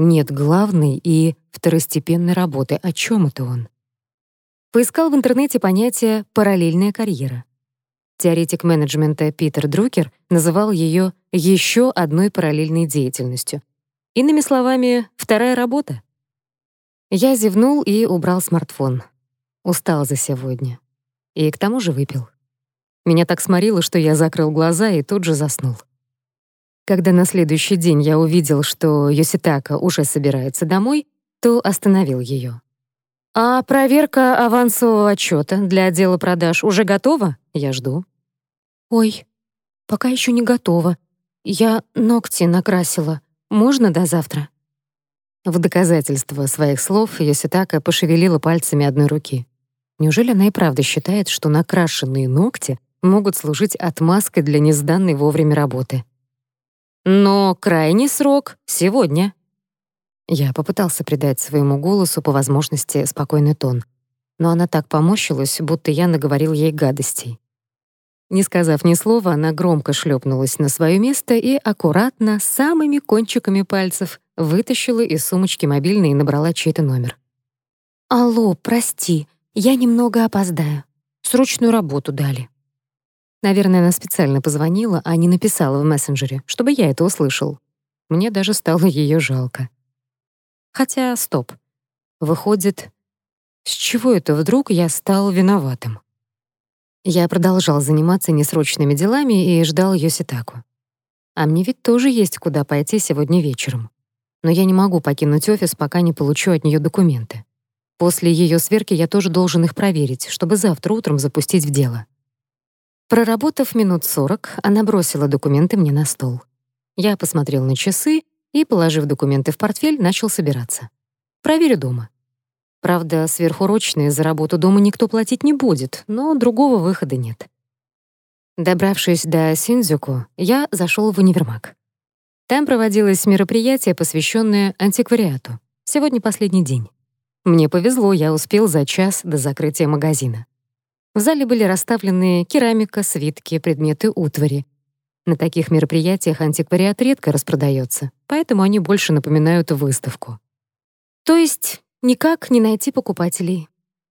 Speaker 1: Нет главной и второстепенной работы. О чем это он? Поискал в интернете понятие «параллельная карьера». Теоретик менеджмента Питер Друкер называл ее еще одной параллельной деятельностью. Иными словами, вторая работа. Я зевнул и убрал смартфон. Устал за сегодня. И к тому же выпил. Меня так сморило, что я закрыл глаза и тут же заснул. Когда на следующий день я увидел, что Йоситака уже собирается домой, то остановил ее. «А проверка авансового отчета для отдела продаж уже готова? Я жду». «Ой, пока еще не готова. Я ногти накрасила. Можно до завтра?» В доказательство своих слов Йоситака пошевелила пальцами одной руки. Неужели она и правда считает, что накрашенные ногти могут служить отмазкой для несданной вовремя работы? Но крайний срок — сегодня. Я попытался придать своему голосу по возможности спокойный тон, но она так поморщилась, будто я наговорил ей гадостей. Не сказав ни слова, она громко шлепнулась на свое место и аккуратно, самыми кончиками пальцев, вытащила из сумочки мобильный и набрала чей-то номер. «Алло, прости, я немного опоздаю. Срочную работу дали. Наверное, она специально позвонила, а не написала в мессенджере, чтобы я это услышал. Мне даже стало ее жалко. Хотя, стоп. Выходит, с чего это вдруг я стал виноватым? Я продолжал заниматься несрочными делами и ждал Йоситаку. А мне ведь тоже есть куда пойти сегодня вечером. Но я не могу покинуть офис, пока не получу от нее документы. После ее сверки я тоже должен их проверить, чтобы завтра утром запустить в дело. Проработав минут сорок, она бросила документы мне на стол. Я посмотрел на часы и, положив документы в портфель, начал собираться. Проверю дома. Правда, сверхурочные за работу дома никто платить не будет, но другого выхода нет. Добравшись до Синдзюку, я зашел в универмаг. Там проводилось мероприятие, посвященное антиквариату. Сегодня последний день. Мне повезло, я успел за час до закрытия магазина. В зале были расставлены керамика, свитки, предметы утвари. На таких мероприятиях антиквариат редко распродается, поэтому они больше напоминают выставку. То есть никак не найти покупателей.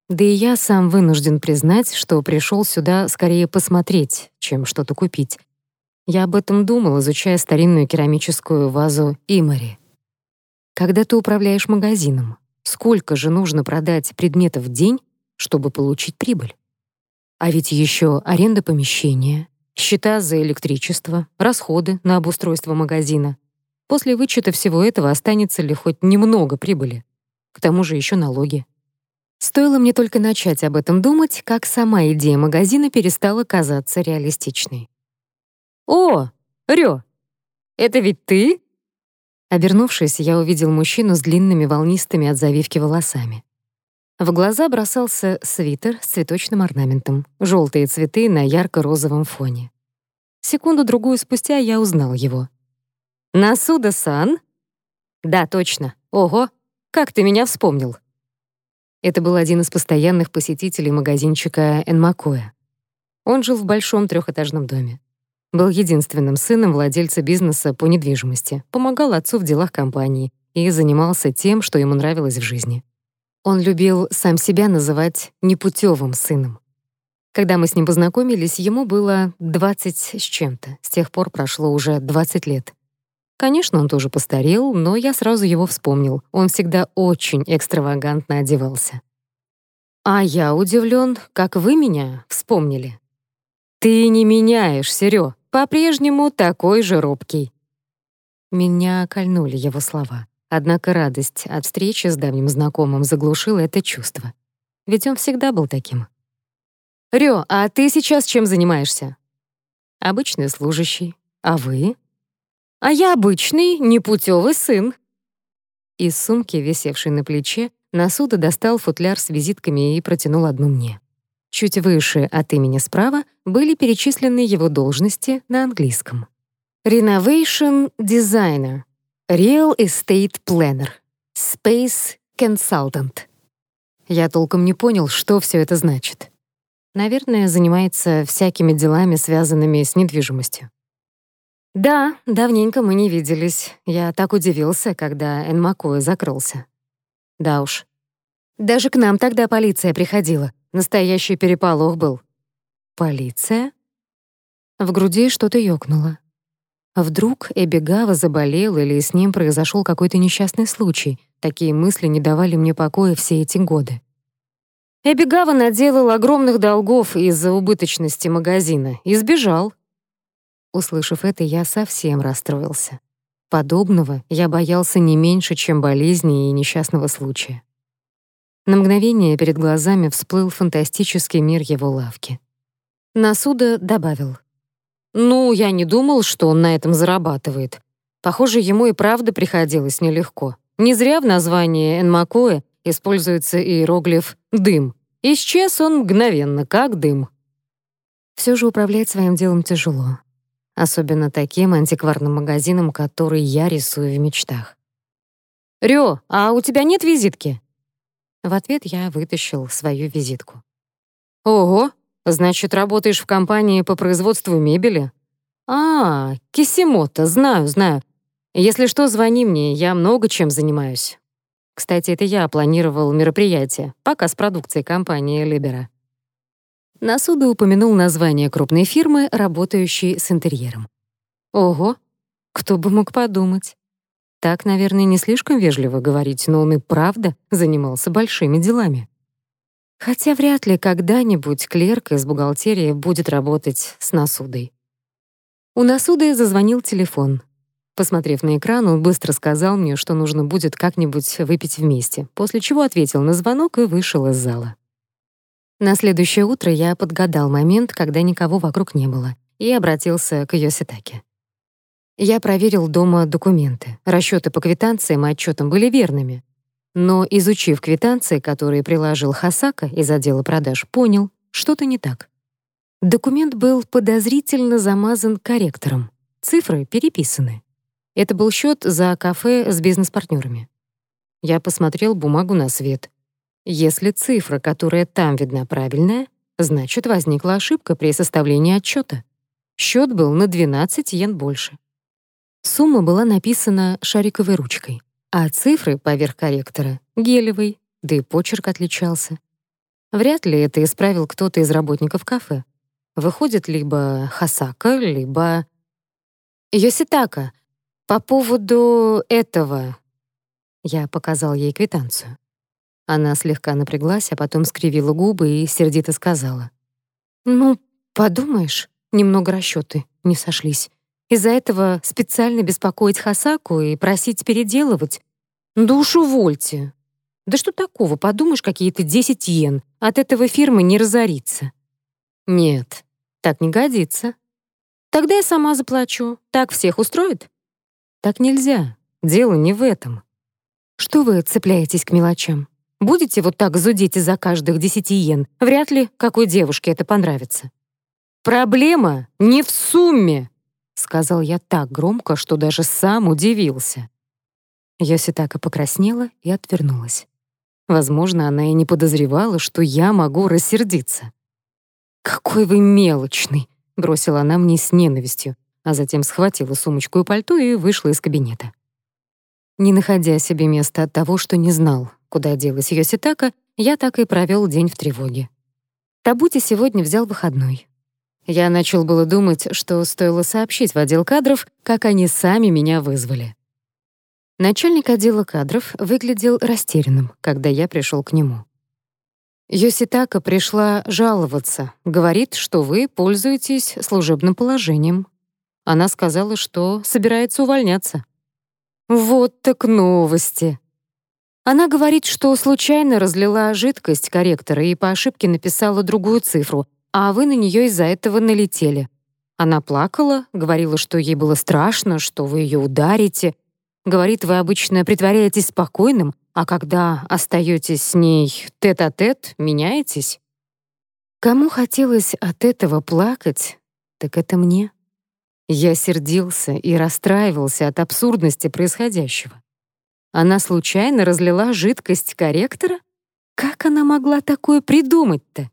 Speaker 1: Да и я сам вынужден признать, что пришел сюда скорее посмотреть, чем что-то купить. Я об этом думал, изучая старинную керамическую вазу Имари. Когда ты управляешь магазином, Сколько же нужно продать предметов в день, чтобы получить прибыль? А ведь еще аренда помещения, счета за электричество, расходы на обустройство магазина. После вычета всего этого останется ли хоть немного прибыли? К тому же еще налоги. Стоило мне только начать об этом думать, как сама идея магазина перестала казаться реалистичной. «О, Рё, это ведь ты?» Обернувшись, я увидел мужчину с длинными волнистыми от завивки волосами. В глаза бросался свитер с цветочным орнаментом, желтые цветы на ярко-розовом фоне. Секунду-другую спустя я узнал его. «Насуда-сан?» «Да, точно. Ого, как ты меня вспомнил?» Это был один из постоянных посетителей магазинчика Энмакоя. Он жил в большом трехэтажном доме. Был единственным сыном владельца бизнеса по недвижимости, помогал отцу в делах компании и занимался тем, что ему нравилось в жизни. Он любил сам себя называть непутевым сыном. Когда мы с ним познакомились, ему было 20 с чем-то. С тех пор прошло уже 20 лет. Конечно, он тоже постарел, но я сразу его вспомнил. Он всегда очень экстравагантно одевался. А я удивлен, как вы меня вспомнили. Ты не меняешь, Серё, по-прежнему такой же робкий. Меня кольнули его слова. Однако радость от встречи с давним знакомым заглушила это чувство. Ведь он всегда был таким. «Рё, а ты сейчас чем занимаешься?» «Обычный служащий. А вы?» «А я обычный, непутевый сын». Из сумки, висевшей на плече, Насуда достал футляр с визитками и протянул одну мне. Чуть выше от имени справа были перечислены его должности на английском. Renovation Designer, Real Estate Planner, Space Consultant. Я толком не понял, что все это значит. Наверное, занимается всякими делами, связанными с недвижимостью. Да, давненько мы не виделись. Я так удивился, когда Энмакоя закрылся. Да уж. Даже к нам тогда полиция приходила. Настоящий переполох был. Полиция? В груди что-то ёкнуло. Вдруг Эбигава заболел или с ним произошел какой-то несчастный случай. Такие мысли не давали мне покоя все эти годы. Эбигава наделал огромных долгов из-за убыточности магазина и сбежал. Услышав это, я совсем расстроился. Подобного я боялся не меньше, чем болезни и несчастного случая. На мгновение перед глазами всплыл фантастический мир его лавки. Насуда добавил. «Ну, я не думал, что он на этом зарабатывает. Похоже, ему и правда приходилось нелегко. Не зря в названии Энмакоэ используется иероглиф «дым». Исчез он мгновенно, как дым. Все же управлять своим делом тяжело особенно таким антикварным магазином, который я рисую в мечтах. «Рё, а у тебя нет визитки?» В ответ я вытащил свою визитку. «Ого, значит, работаешь в компании по производству мебели?» «А, Кисимото, знаю, знаю. Если что, звони мне, я много чем занимаюсь. Кстати, это я планировал мероприятие, пока с продукцией компании Либера. На суду упомянул название крупной фирмы, работающей с интерьером. Ого, кто бы мог подумать. Так, наверное, не слишком вежливо говорить, но он и правда занимался большими делами. Хотя вряд ли когда-нибудь клерк из бухгалтерии будет работать с Насудой. У Насуды зазвонил телефон. Посмотрев на экран, он быстро сказал мне, что нужно будет как-нибудь выпить вместе, после чего ответил на звонок и вышел из зала. На следующее утро я подгадал момент, когда никого вокруг не было, и обратился к Йоситаке. Я проверил дома документы. Расчёты по квитанциям и отчётам были верными. Но, изучив квитанции, которые приложил Хасака из отдела продаж, понял, что-то не так. Документ был подозрительно замазан корректором. Цифры переписаны. Это был счёт за кафе с бизнес-партнёрами. Я посмотрел бумагу на свет. Если цифра, которая там видна, правильная, значит, возникла ошибка при составлении отчета. Счет был на 12 йен больше. Сумма была написана шариковой ручкой, а цифры поверх корректора — гелевой, да и почерк отличался. Вряд ли это исправил кто-то из работников кафе. Выходит, либо Хасака, либо... «Йоситака, по поводу этого...» Я показал ей квитанцию. Она слегка напряглась, а потом скривила губы и сердито сказала. «Ну, подумаешь, немного расчёты не сошлись. Из-за этого специально беспокоить Хасаку и просить переделывать? Да уж увольте. Да что такого, подумаешь, какие-то 10 йен. От этого фирма не разорится». «Нет, так не годится. Тогда я сама заплачу. Так всех устроит?» «Так нельзя. Дело не в этом». «Что вы цепляетесь к мелочам? Будете вот так зудеть из-за каждых десяти йен, вряд ли какой девушке это понравится. «Проблема не в сумме», — сказал я так громко, что даже сам удивился. Йоситака покраснела и отвернулась. Возможно, она и не подозревала, что я могу рассердиться. «Какой вы мелочный!» — бросила она мне с ненавистью, а затем схватила сумочку и пальто и вышла из кабинета. Не находя себе места от того, что не знал, Куда делась Йоситака, я так и провел день в тревоге. Табути сегодня взял выходной. Я начал было думать, что стоило сообщить в отдел кадров, как они сами меня вызвали. Начальник отдела кадров выглядел растерянным, когда я пришел к нему. Йоситака пришла жаловаться, говорит, что вы пользуетесь служебным положением. Она сказала, что собирается увольняться. Вот так новости. Она говорит, что случайно разлила жидкость корректора и по ошибке написала другую цифру, а вы на нее из-за этого налетели. Она плакала, говорила, что ей было страшно, что вы ее ударите. Говорит, вы обычно притворяетесь спокойным, а когда остаетесь с ней тет-а-тет, -тет, меняетесь. Кому хотелось от этого плакать, так это мне. Я сердился и расстраивался от абсурдности происходящего. Она случайно разлила жидкость корректора? Как она могла такое придумать-то?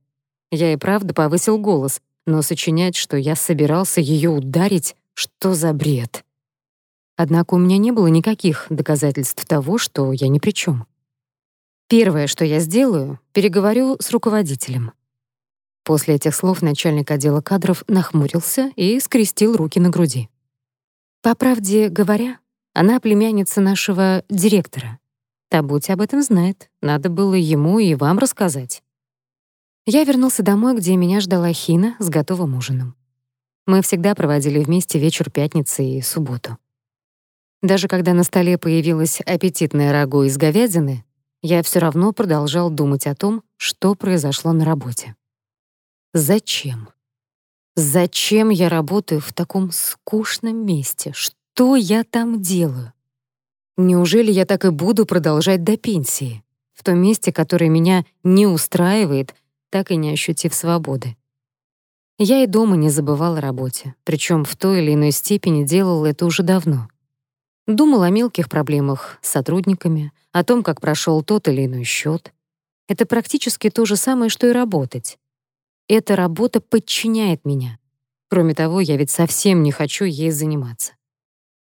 Speaker 1: Я и правда повысил голос, но сочинять, что я собирался ее ударить, что за бред? Однако у меня не было никаких доказательств того, что я ни при чем. Первое, что я сделаю, переговорю с руководителем. После этих слов начальник отдела кадров нахмурился и скрестил руки на груди. По правде говоря, она племянница нашего директора. Табути об этом знает. Надо было ему и вам рассказать. Я вернулся домой, где меня ждала Хина с готовым ужином. Мы всегда проводили вместе вечер пятницы и субботу. Даже когда на столе появилась аппетитная рагу из говядины, я все равно продолжал думать о том, что произошло на работе. Зачем? Зачем я работаю в таком скучном месте? Что я там делаю? Неужели я так и буду продолжать до пенсии? В том месте, которое меня не устраивает, так и не ощутив свободы. Я и дома не забывал о работе, причем в той или иной степени делал это уже давно. Думал о мелких проблемах с сотрудниками, о том, как прошел тот или иной счет. Это практически то же самое, что и работать. Эта работа подчиняет меня. Кроме того, я ведь совсем не хочу ей заниматься.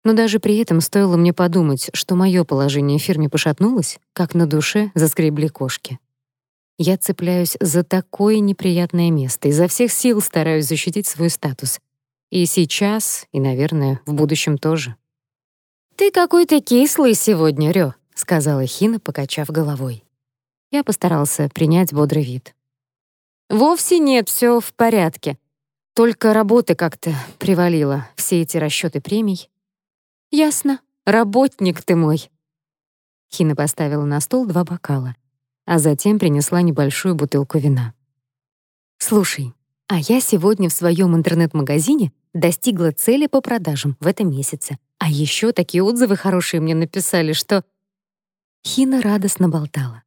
Speaker 1: Но даже при этом стоило мне подумать, что мое положение в фирме пошатнулось, как на душе заскребли кошки. Я цепляюсь за такое неприятное место, изо всех сил стараюсь защитить свой статус. И сейчас, и, наверное, в будущем тоже. «Ты какой-то кислый сегодня, Рё», — сказала Хина, покачав головой. Я постарался принять бодрый вид. «Вовсе нет, все в порядке. Только работы как-то привалило, все эти расчеты премий. «Ясно. Работник ты мой». Хина поставила на стол два бокала, а затем принесла небольшую бутылку вина. «Слушай, а я сегодня в своем интернет-магазине достигла цели по продажам в этом месяце. А еще такие отзывы хорошие мне написали, что...» Хина радостно болтала.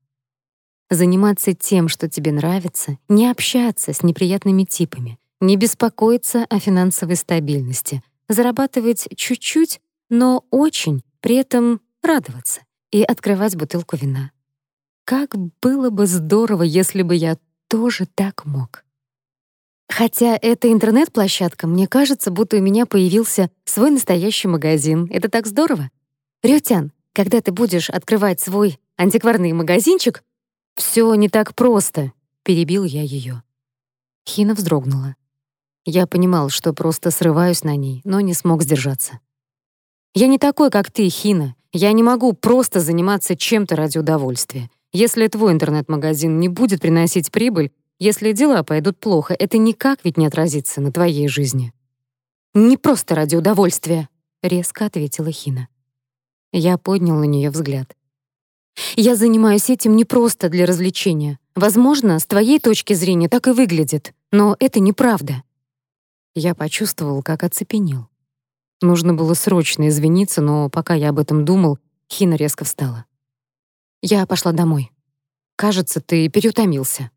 Speaker 1: Заниматься тем, что тебе нравится, не общаться с неприятными типами, не беспокоиться о финансовой стабильности, зарабатывать чуть-чуть но очень при этом радоваться и открывать бутылку вина. Как было бы здорово, если бы я тоже так мог. Хотя это интернет-площадка, мне кажется, будто у меня появился свой настоящий магазин. Это так здорово. Рютян, когда ты будешь открывать свой антикварный магазинчик, все не так просто, перебил я ее. Хина вздрогнула. Я понимал, что просто срываюсь на ней, но не смог сдержаться. Я не такой, как ты, Хина. Я не могу просто заниматься чем-то ради удовольствия. Если твой интернет-магазин не будет приносить прибыль, если дела пойдут плохо, это никак ведь не отразится на твоей жизни. «Не просто ради удовольствия», — резко ответила Хина. Я поднял на нее взгляд. «Я занимаюсь этим не просто для развлечения. Возможно, с твоей точки зрения так и выглядит, но это неправда». Я почувствовал, как оцепенел. Нужно было срочно извиниться, но пока я об этом думал, Хина резко встала. «Я пошла домой. Кажется, ты переутомился».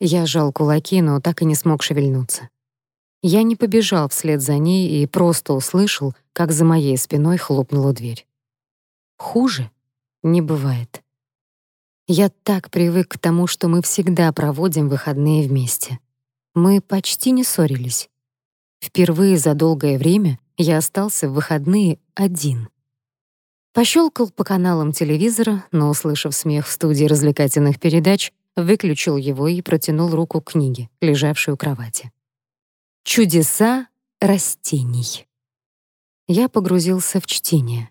Speaker 1: Я сжал кулаки, но так и не смог шевельнуться. Я не побежал вслед за ней и просто услышал, как за моей спиной хлопнула дверь. Хуже не бывает. Я так привык к тому, что мы всегда проводим выходные вместе. Мы почти не ссорились. Впервые за долгое время я остался в выходные один. Пощелкал по каналам телевизора, но, услышав смех в студии развлекательных передач, выключил его и протянул руку к книге, лежавшей у кровати. «Чудеса растений». Я погрузился в чтение.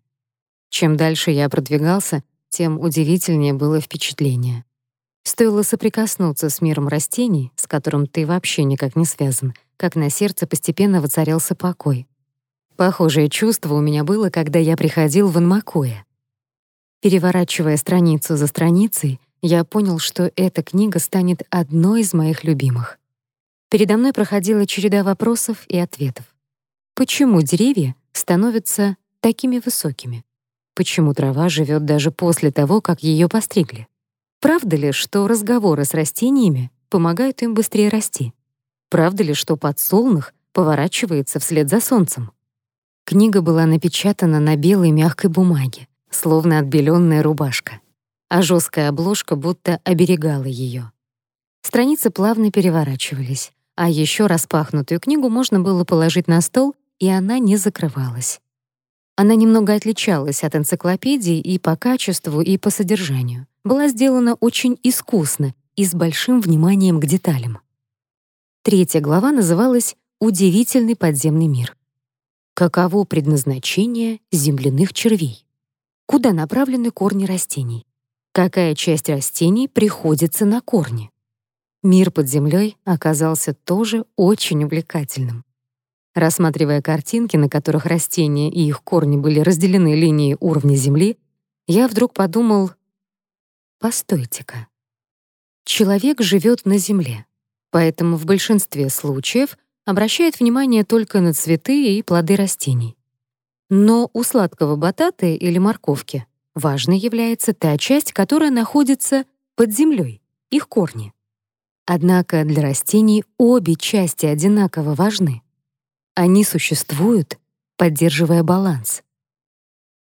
Speaker 1: Чем дальше я продвигался, тем удивительнее было впечатление. Стоило соприкоснуться с миром растений, с которым ты вообще никак не связан, как на сердце постепенно воцарялся покой. Похожее чувство у меня было, когда я приходил в Анмакуэ. Переворачивая страницу за страницей, я понял, что эта книга станет одной из моих любимых. Передо мной проходила череда вопросов и ответов. Почему деревья становятся такими высокими? Почему трава живет даже после того, как ее постригли? Правда ли, что разговоры с растениями помогают им быстрее расти? Правда ли, что подсолнух поворачивается вслед за солнцем? Книга была напечатана на белой мягкой бумаге, словно отбеленная рубашка, а жесткая обложка будто оберегала ее. Страницы плавно переворачивались, а еще распахнутую книгу можно было положить на стол, и она не закрывалась. Она немного отличалась от энциклопедии и по качеству, и по содержанию. Была сделана очень искусно и с большим вниманием к деталям. Третья глава называлась «Удивительный подземный мир». Каково предназначение земляных червей? Куда направлены корни растений? Какая часть растений приходится на корни? Мир под землей оказался тоже очень увлекательным. Рассматривая картинки, на которых растения и их корни были разделены линией уровня Земли, я вдруг подумал, постойте-ка. Человек живет на Земле, поэтому в большинстве случаев обращает внимание только на цветы и плоды растений. Но у сладкого батата или морковки важной является та часть, которая находится под землей, их корни. Однако для растений обе части одинаково важны. Они существуют, поддерживая баланс.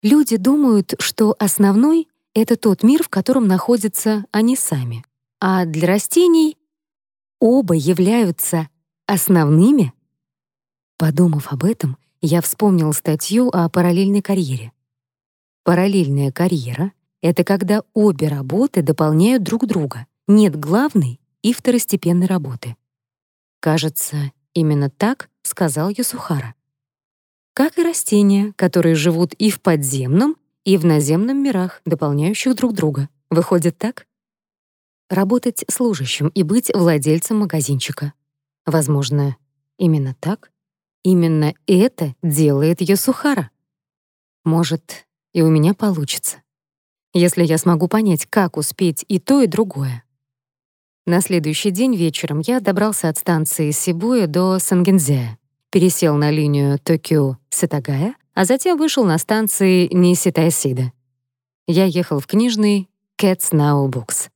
Speaker 1: Люди думают, что основной — это тот мир, в котором находятся они сами, а для растений оба являются основными. Подумав об этом, я вспомнил статью о параллельной карьере. Параллельная карьера — это когда обе работы дополняют друг друга, нет главной и второстепенной работы. Кажется, Именно так сказал Юсухара. Как и растения, которые живут и в подземном, и в наземном мирах, дополняющих друг друга. Выходит так? Работать служащим и быть владельцем магазинчика. Возможно, именно так? Именно это делает Юсухара. Может, и у меня получится. Если я смогу понять, как успеть и то, и другое. На следующий день вечером я добрался от станции Сибуя до Сангензе, пересел на линию Токио-Ситагая, а затем вышел на станции Ниситайсида. Я ехал в книжный Cats Now Books.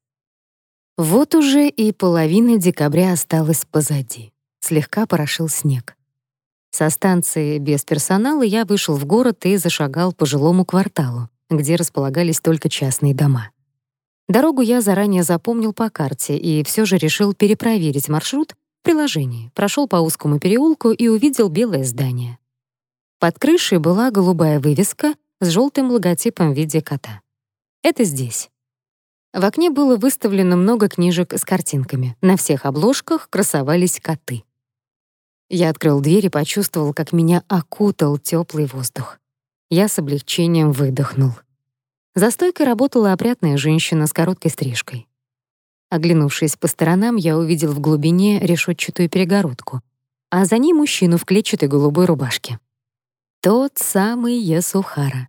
Speaker 1: Вот уже и половина декабря осталась позади. Слегка порошил снег. Со станции без персонала я вышел в город и зашагал по жилому кварталу, где располагались только частные дома. Дорогу я заранее запомнил по карте и все же решил перепроверить маршрут в приложении. Прошел по узкому переулку и увидел белое здание. Под крышей была голубая вывеска с желтым логотипом в виде кота. Это здесь. В окне было выставлено много книжек с картинками. На всех обложках красовались коты. Я открыл дверь и почувствовал, как меня окутал теплый воздух. Я с облегчением выдохнул. За стойкой работала опрятная женщина с короткой стрижкой. Оглянувшись по сторонам, я увидел в глубине решетчатую перегородку, а за ней мужчину в клетчатой голубой рубашке. Тот самый Ясухара.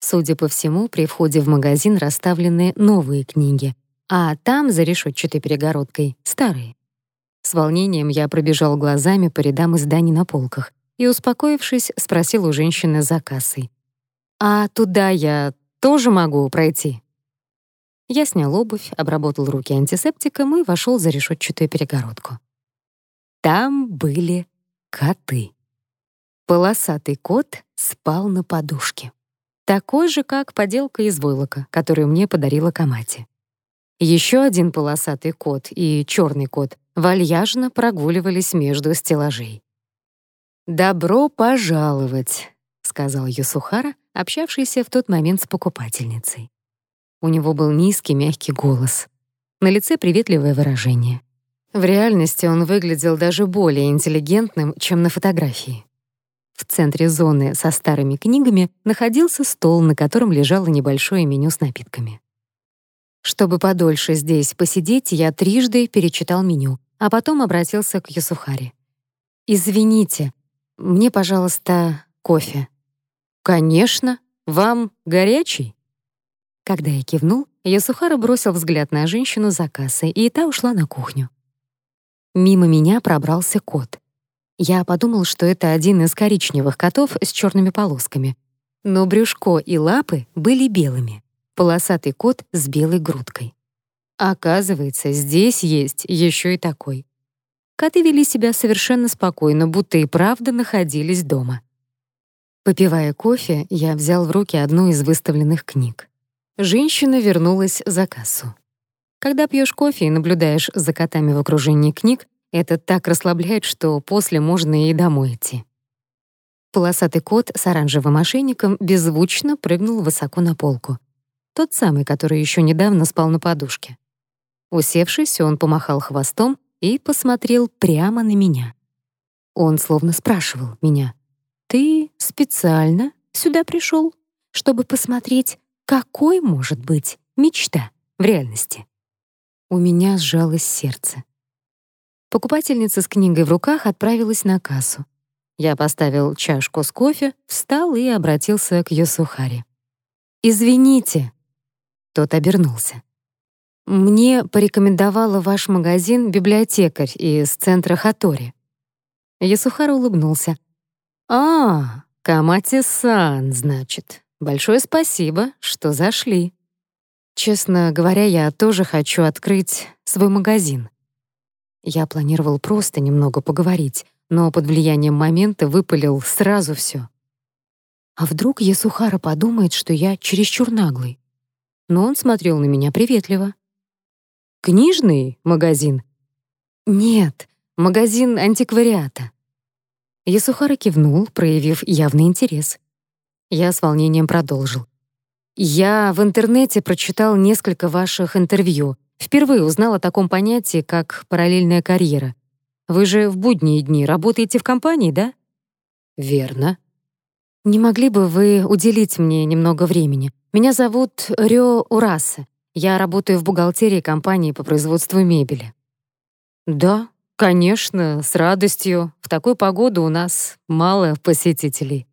Speaker 1: Судя по всему, при входе в магазин расставлены новые книги, а там, за решетчатой перегородкой, старые. С волнением я пробежал глазами по рядам изданий на полках и, успокоившись, спросил у женщины за кассой. «А туда я тоже могу пройти». Я снял обувь, обработал руки антисептиком и вошел за решетчатую перегородку. Там были коты. Полосатый кот спал на подушке. Такой же, как поделка из войлока, которую мне подарила Камати. Еще один полосатый кот и черный кот вальяжно прогуливались между стеллажей. «Добро пожаловать!» сказал Юсухара, общавшийся в тот момент с покупательницей. У него был низкий мягкий голос. На лице приветливое выражение. В реальности он выглядел даже более интеллигентным, чем на фотографии. В центре зоны со старыми книгами находился стол, на котором лежало небольшое меню с напитками. Чтобы подольше здесь посидеть, я трижды перечитал меню, а потом обратился к Юсухари. «Извините, мне, пожалуйста, кофе». «Конечно. Вам горячий?» Когда я кивнул, Ясухара бросил взгляд на женщину за кассой, и та ушла на кухню. Мимо меня пробрался кот. Я подумал, что это один из коричневых котов с черными полосками. Но брюшко и лапы были белыми. Полосатый кот с белой грудкой. Оказывается, здесь есть еще и такой. Коты вели себя совершенно спокойно, будто и правда находились дома. Попивая кофе, я взял в руки одну из выставленных книг. Женщина вернулась за кассу. Когда пьешь кофе и наблюдаешь за котами в окружении книг, это так расслабляет, что после можно и домой идти. Полосатый кот с оранжевым ошейником беззвучно прыгнул высоко на полку. Тот самый, который еще недавно спал на подушке. Усевшись, он помахал хвостом и посмотрел прямо на меня. Он словно спрашивал меня, «Ты специально сюда пришел, чтобы посмотреть, какой может быть мечта в реальности?» У меня сжалось сердце. Покупательница с книгой в руках отправилась на кассу. Я поставил чашку с кофе, встал и обратился к Йосухаре. «Извините». Тот обернулся. «Мне порекомендовала ваш магазин библиотекарь из центра Хатори». Ясухара улыбнулся. «А, Камати-сан, значит. Большое спасибо, что зашли». Честно говоря, я тоже хочу открыть свой магазин. Я планировал просто немного поговорить, но под влиянием момента выпалил сразу все. А вдруг Ясухара подумает, что я чересчур наглый? Но он смотрел на меня приветливо. «Книжный магазин?» «Нет, магазин антиквариата». Ясухара кивнул, проявив явный интерес. Я с волнением продолжил. Я в интернете прочитал несколько ваших интервью. Впервые узнал о таком понятии, как параллельная карьера. Вы же в будние дни работаете в компании, да? Верно. Не могли бы вы уделить мне немного времени? Меня зовут Рё Ураса. Я работаю в бухгалтерии компании по производству мебели. Да, конечно, с радостью. В такую погоду у нас мало посетителей.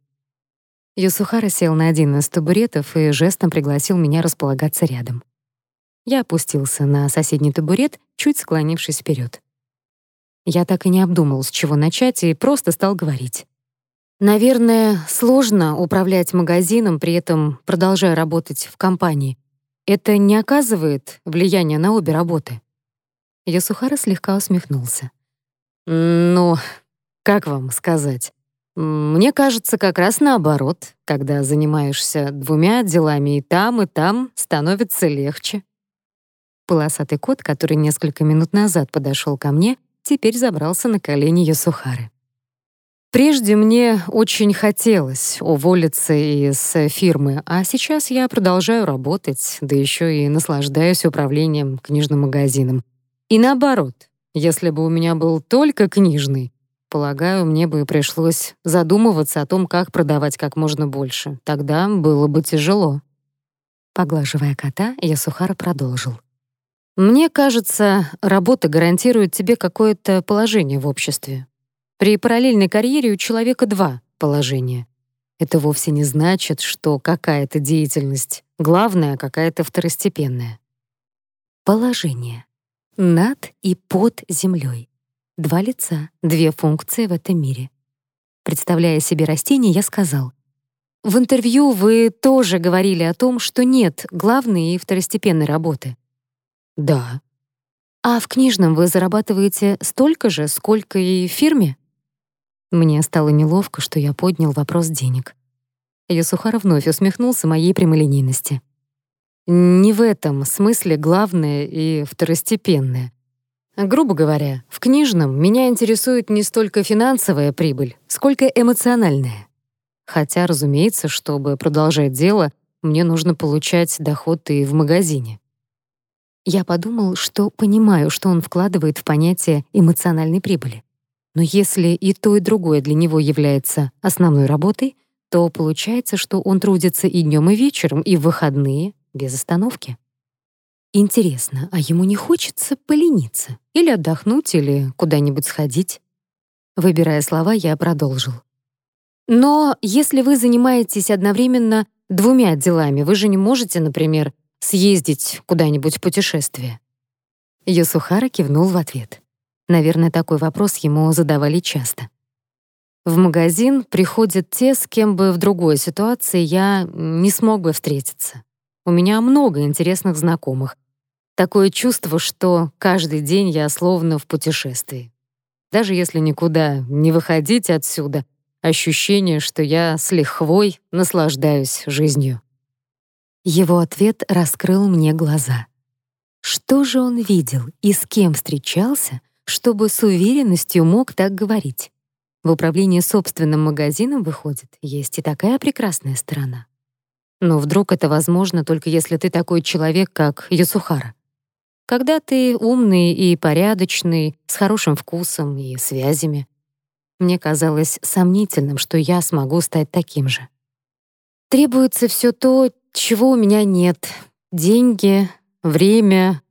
Speaker 1: Юсухара сел на один из табуретов и жестом пригласил меня располагаться рядом. Я опустился на соседний табурет, чуть склонившись вперед. Я так и не обдумал, с чего начать, и просто стал говорить. Наверное, сложно управлять магазином, при этом продолжая работать в компании. Это не оказывает влияния на обе работы. Ясухара слегка усмехнулся. «Ну, как вам сказать? Мне кажется, как раз наоборот. Когда занимаешься двумя делами и там, и там, становится легче. Полосатый кот, который несколько минут назад подошел ко мне, теперь забрался на колени Ясухары. Прежде мне очень хотелось уволиться из фирмы, а сейчас я продолжаю работать, да еще и наслаждаюсь управлением книжным магазином. И наоборот, если бы у меня был только книжный, Полагаю, мне бы пришлось задумываться о том, как продавать как можно больше. Тогда было бы тяжело. Поглаживая кота, Ясухара продолжил. «Мне кажется, работа гарантирует тебе какое-то положение в обществе. При параллельной карьере у человека два положения. Это вовсе не значит, что какая-то деятельность главная, а какая-то второстепенная. Положение. Над и под землей. Два лица, две функции в этом мире. Представляя себе растение, я сказал, «В интервью вы тоже говорили о том, что нет главной и второстепенной работы». «Да». «А в книжном вы зарабатываете столько же, сколько и в фирме?» Мне стало неловко, что я поднял вопрос денег. Ясухара вновь усмехнулся моей прямолинейности. «Не в этом смысле главное и второстепенное. Грубо говоря, в книжном меня интересует не столько финансовая прибыль, сколько эмоциональная. Хотя, разумеется, чтобы продолжать дело, мне нужно получать доход и в магазине. Я подумал, что понимаю, что он вкладывает в понятие эмоциональной прибыли. Но если и то, и другое для него является основной работой, то получается, что он трудится и днем, и вечером, и в выходные без остановки. Интересно, а ему не хочется полениться? Или отдохнуть, или куда-нибудь сходить? Выбирая слова, я продолжил. Но если вы занимаетесь одновременно двумя делами, вы же не можете, например, съездить куда-нибудь в путешествие. Юсухара кивнул в ответ. Наверное, такой вопрос ему задавали часто. В магазин приходят те, с кем бы в другой ситуации я не смог бы встретиться. У меня много интересных знакомых. Такое чувство, что каждый день я словно в путешествии. Даже если никуда не выходить отсюда, ощущение, что я с лихвой наслаждаюсь жизнью. Его ответ раскрыл мне глаза. Что же он видел и с кем встречался, чтобы с уверенностью мог так говорить? В управлении собственным магазином, выходит, есть и такая прекрасная сторона. Но вдруг это возможно только если ты такой человек, как Юсухара. Когда ты умный и порядочный, с хорошим вкусом и связями. Мне казалось сомнительным, что я смогу стать таким же. Требуется все то, чего у меня нет. Деньги, время,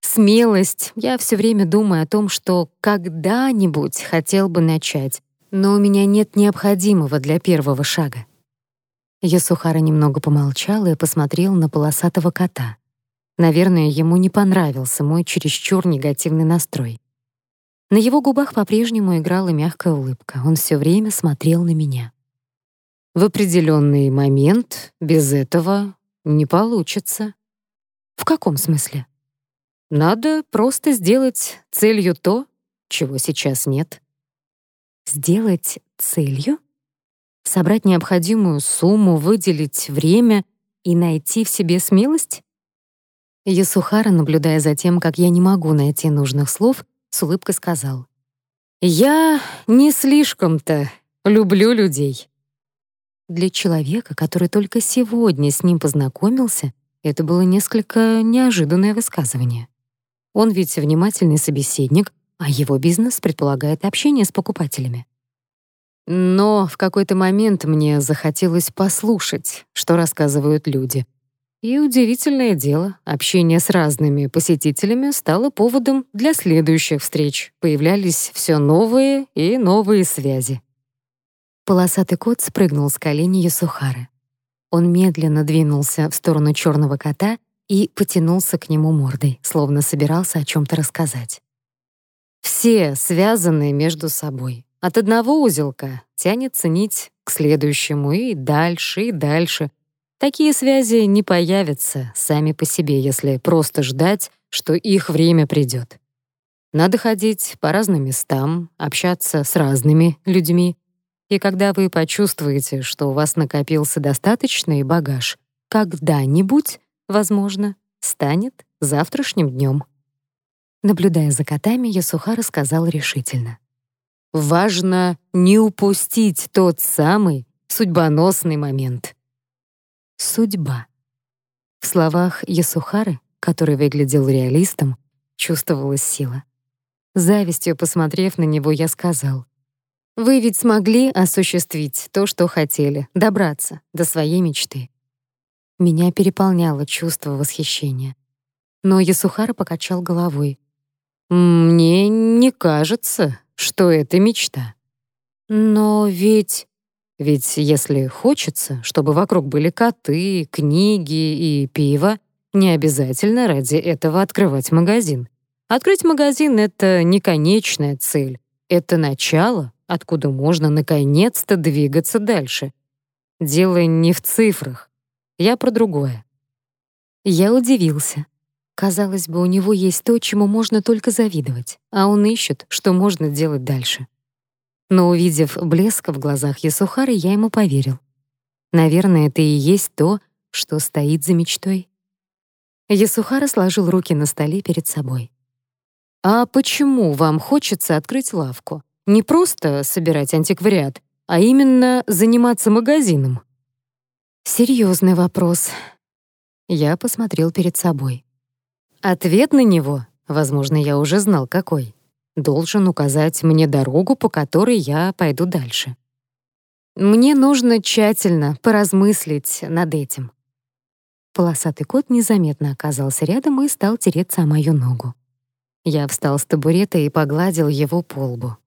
Speaker 1: смелость. Я все время думаю о том, что когда-нибудь хотел бы начать, но у меня нет необходимого для первого шага. Ясухара немного помолчал и посмотрел на полосатого кота. Наверное, ему не понравился мой чересчур негативный настрой. На его губах по-прежнему играла мягкая улыбка. Он все время смотрел на меня. В определенный момент без этого не получится. В каком смысле? Надо просто сделать целью то, чего сейчас нет. Сделать целью? Собрать необходимую сумму, выделить время и найти в себе смелость? Ясухара, наблюдая за тем, как я не могу найти нужных слов, с улыбкой сказал. «Я не слишком-то люблю людей». Для человека, который только сегодня с ним познакомился, это было несколько неожиданное высказывание. Он ведь внимательный собеседник, а его бизнес предполагает общение с покупателями. Но в какой-то момент мне захотелось послушать, что рассказывают люди. И удивительное дело, общение с разными посетителями стало поводом для следующих встреч. Появлялись все новые и новые связи. Полосатый кот спрыгнул с колени Ясухары. Он медленно двинулся в сторону черного кота и потянулся к нему мордой, словно собирался о чем то рассказать. Все связаны между собой. От одного узелка тянется нить к следующему и дальше, и дальше. Такие связи не появятся сами по себе, если просто ждать, что их время придет. Надо ходить по разным местам, общаться с разными людьми. И когда вы почувствуете, что у вас накопился достаточный багаж, когда-нибудь, возможно, станет завтрашним днем. Наблюдая за котами, Ясуха рассказал решительно. «Важно не упустить тот самый судьбоносный момент». Судьба. В словах Ясухары, который выглядел реалистом, чувствовалась сила. Завистью посмотрев на него, я сказал, «Вы ведь смогли осуществить то, что хотели, добраться до своей мечты». Меня переполняло чувство восхищения. Но Ясухара покачал головой. Мне не кажется, что это мечта. Но ведь... Ведь если хочется, чтобы вокруг были коты, книги и пиво, не обязательно ради этого открывать магазин. Открыть магазин — это не конечная цель. Это начало, откуда можно наконец-то двигаться дальше. Дело не в цифрах. Я про другое. Я удивился. Казалось бы, у него есть то, чему можно только завидовать, а он ищет, что можно делать дальше. Но увидев блеск в глазах Ясухары, я ему поверил. Наверное, это и есть то, что стоит за мечтой. Ясухара сложил руки на столе перед собой. «А почему вам хочется открыть лавку? Не просто собирать антиквариат, а именно заниматься магазином?» Серьезный вопрос. Я посмотрел перед собой. Ответ на него, возможно, я уже знал какой, должен указать мне дорогу, по которой я пойду дальше. Мне нужно тщательно поразмыслить над этим. Полосатый кот незаметно оказался рядом и стал тереться о мою ногу. Я встал с табурета и погладил его по лбу.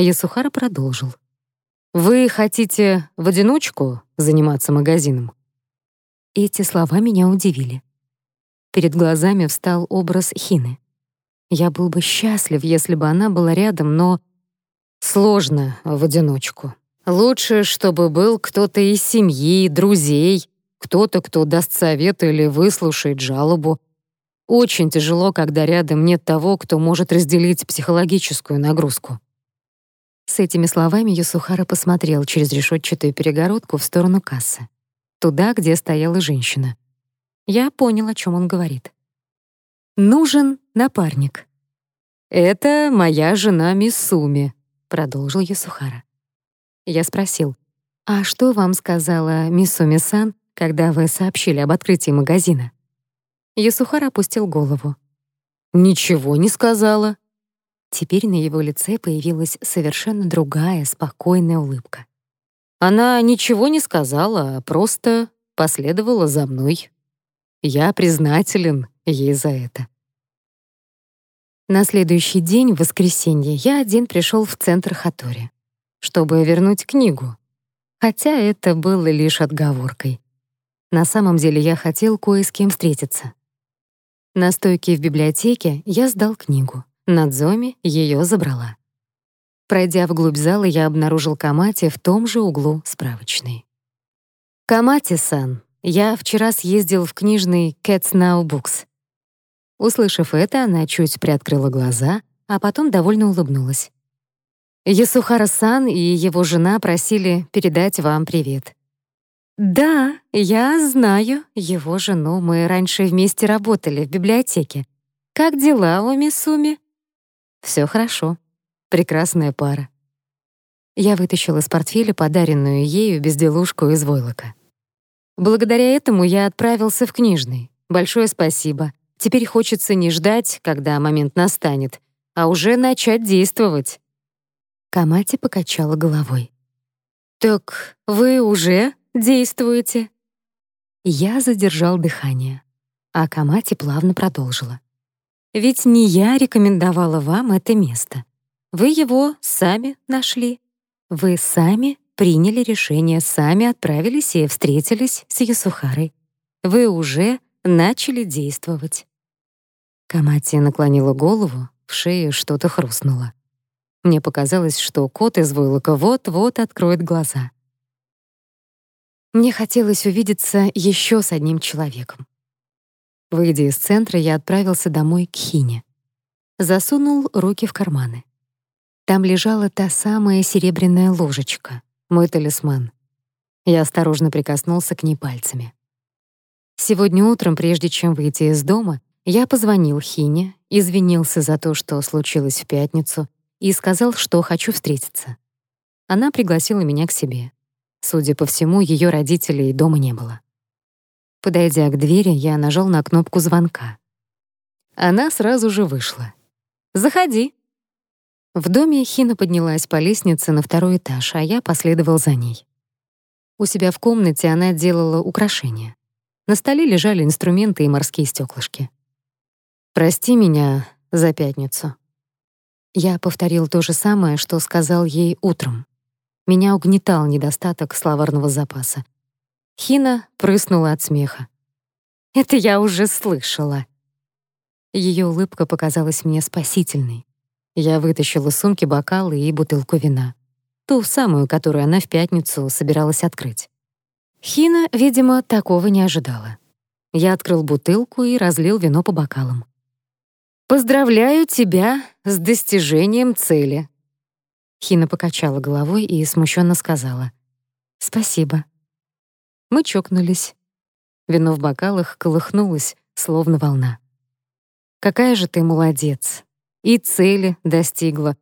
Speaker 1: Ясухара продолжил. «Вы хотите в одиночку заниматься магазином?» Эти слова меня удивили. Перед глазами встал образ Хины. Я был бы счастлив, если бы она была рядом, но сложно в одиночку. Лучше, чтобы был кто-то из семьи, друзей, кто-то, кто даст совет или выслушает жалобу. Очень тяжело, когда рядом нет того, кто может разделить психологическую нагрузку. С этими словами Юсухара посмотрел через решетчатую перегородку в сторону кассы. Туда, где стояла женщина. Я понял, о чем он говорит. «Нужен напарник». «Это моя жена Мисуми», — продолжил Ясухара. Я спросил, «А что вам сказала Мисуми-сан, когда вы сообщили об открытии магазина?» Ясухар опустил голову. «Ничего не сказала». Теперь на его лице появилась совершенно другая, спокойная улыбка. Она ничего не сказала, а просто последовала за мной. Я признателен ей за это. На следующий день, в воскресенье, я один пришел в центр Хатори, чтобы вернуть книгу. Хотя это было лишь отговоркой. На самом деле я хотел кое с кем встретиться. На стойке в библиотеке я сдал книгу. Надзоми ее забрала. Пройдя вглубь зала, я обнаружил Камати в том же углу справочной. «Камати-сан, я вчера съездил в книжный Cats Now Books». Услышав это, она чуть приоткрыла глаза, а потом довольно улыбнулась. «Ясухара-сан и его жена просили передать вам привет. «Да, я знаю его жену. Мы раньше вместе работали в библиотеке. Как дела у Мисуми?» «Все хорошо. Прекрасная пара». Я вытащила из портфеля подаренную ею безделушку из войлока. Благодаря этому я отправился в книжный. Большое спасибо. Теперь хочется не ждать, когда момент настанет, а уже начать действовать. Камати покачала головой. «Так вы уже действуете?» Я задержал дыхание, а Камати плавно продолжила. «Ведь не я рекомендовала вам это место. Вы его сами нашли. Вы сами приняли решение, сами отправились и встретились с Ясухарой. Вы уже начали действовать». Камати наклонила голову, в шее что-то хрустнуло. Мне показалось, что кот из войлока вот-вот откроет глаза. Мне хотелось увидеться еще с одним человеком. Выйдя из центра, я отправился домой к Хине. Засунул руки в карманы. Там лежала та самая серебряная ложечка, мой талисман. Я осторожно прикоснулся к ней пальцами. Сегодня утром, прежде чем выйти из дома, я позвонил Хине, извинился за то, что случилось в пятницу, и сказал, что хочу встретиться. Она пригласила меня к себе. Судя по всему, ее родителей дома не было. Подойдя к двери, я нажал на кнопку звонка. Она сразу же вышла. «Заходи». В доме Хина поднялась по лестнице на второй этаж, а я последовал за ней. У себя в комнате она делала украшения. На столе лежали инструменты и морские стеклышки. «Прости меня за пятницу». Я повторил то же самое, что сказал ей утром. Меня угнетал недостаток словарного запаса. Хина прыснула от смеха. «Это я уже слышала». Ее улыбка показалась мне спасительной. Я вытащила из сумки бокалы и бутылку вина. Ту самую, которую она в пятницу собиралась открыть. Хина, видимо, такого не ожидала. Я открыл бутылку и разлил вино по бокалам. «Поздравляю тебя с достижением цели», Хина покачала головой и смущенно сказала «Спасибо». Мы чокнулись. Вино в бокалах колыхнулось, словно волна. «Какая же ты молодец! И цели достигла.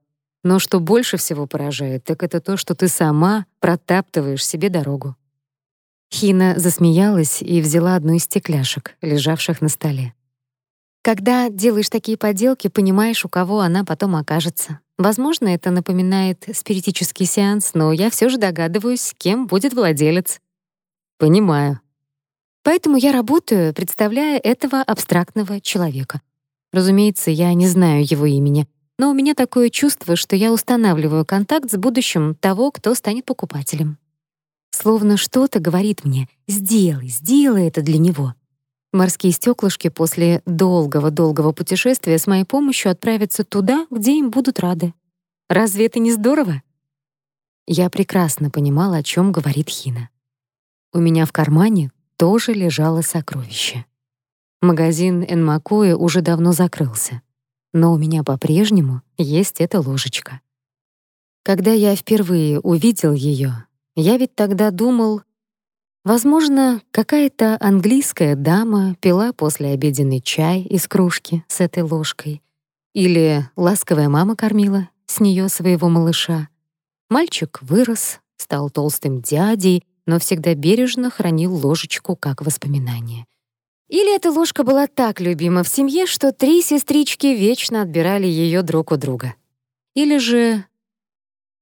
Speaker 1: Но что больше всего поражает, так это то, что ты сама протаптываешь себе дорогу». Хина засмеялась и взяла одну из стекляшек, лежавших на столе. Когда делаешь такие поделки, понимаешь, у кого она потом окажется. Возможно, это напоминает спиритический сеанс, но я все же догадываюсь, кем будет владелец. Понимаю. Поэтому я работаю, представляя этого абстрактного человека. Разумеется, я не знаю его имени, но у меня такое чувство, что я устанавливаю контакт с будущим того, кто станет покупателем. Словно что-то говорит мне «сделай, сделай это для него». Морские стеклышки после долгого-долгого путешествия с моей помощью отправятся туда, где им будут рады. Разве это не здорово? Я прекрасно понимала, о чем говорит Хина. У меня в кармане тоже лежало сокровище. Магазин Энмакуэ уже давно закрылся, но у меня по-прежнему есть эта ложечка. Когда я впервые увидел ее, я ведь тогда думал, возможно, какая-то английская дама пила после обеденный чай из кружки с этой ложкой, или ласковая мама кормила с нее своего малыша. Мальчик вырос, стал толстым дядей, но всегда бережно хранил ложечку как воспоминание. Или эта ложка была так любима в семье, что три сестрички вечно отбирали ее друг у друга. Или же,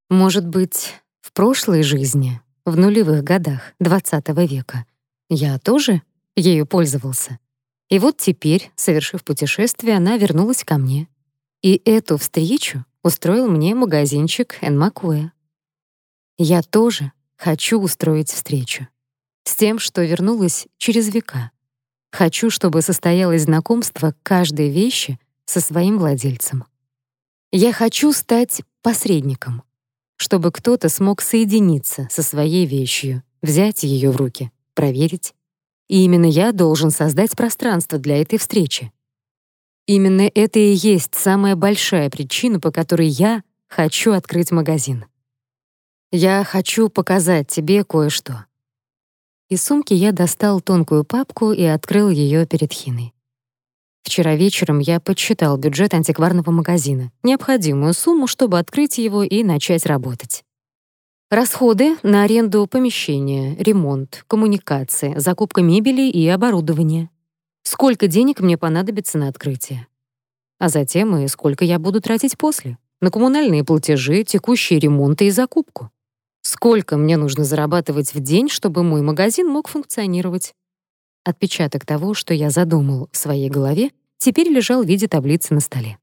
Speaker 1: может быть, в прошлой жизни, в нулевых годах XX века, я тоже ею пользовался. И вот теперь, совершив путешествие, она вернулась ко мне. И эту встречу устроил мне магазинчик Энмакуэ. Я тоже хочу устроить встречу. С тем, что вернулась через века. Хочу, чтобы состоялось знакомство каждой вещи со своим владельцем. Я хочу стать посредником, чтобы кто-то смог соединиться со своей вещью, взять ее в руки, проверить. И именно я должен создать пространство для этой встречи. Именно это и есть самая большая причина, по которой я хочу открыть магазин. Я хочу показать тебе кое-что. Из сумки я достал тонкую папку и открыл ее перед Хиной. Вчера вечером я подсчитал бюджет антикварного магазина, необходимую сумму, чтобы открыть его и начать работать. Расходы на аренду помещения, ремонт, коммуникации, закупка мебели и оборудования сколько денег мне понадобится на открытие. А затем и сколько я буду тратить после, на коммунальные платежи, текущие ремонты и закупку. Сколько мне нужно зарабатывать в день, чтобы мой магазин мог функционировать. Отпечаток того, что я задумал в своей голове, теперь лежал в виде таблицы на столе.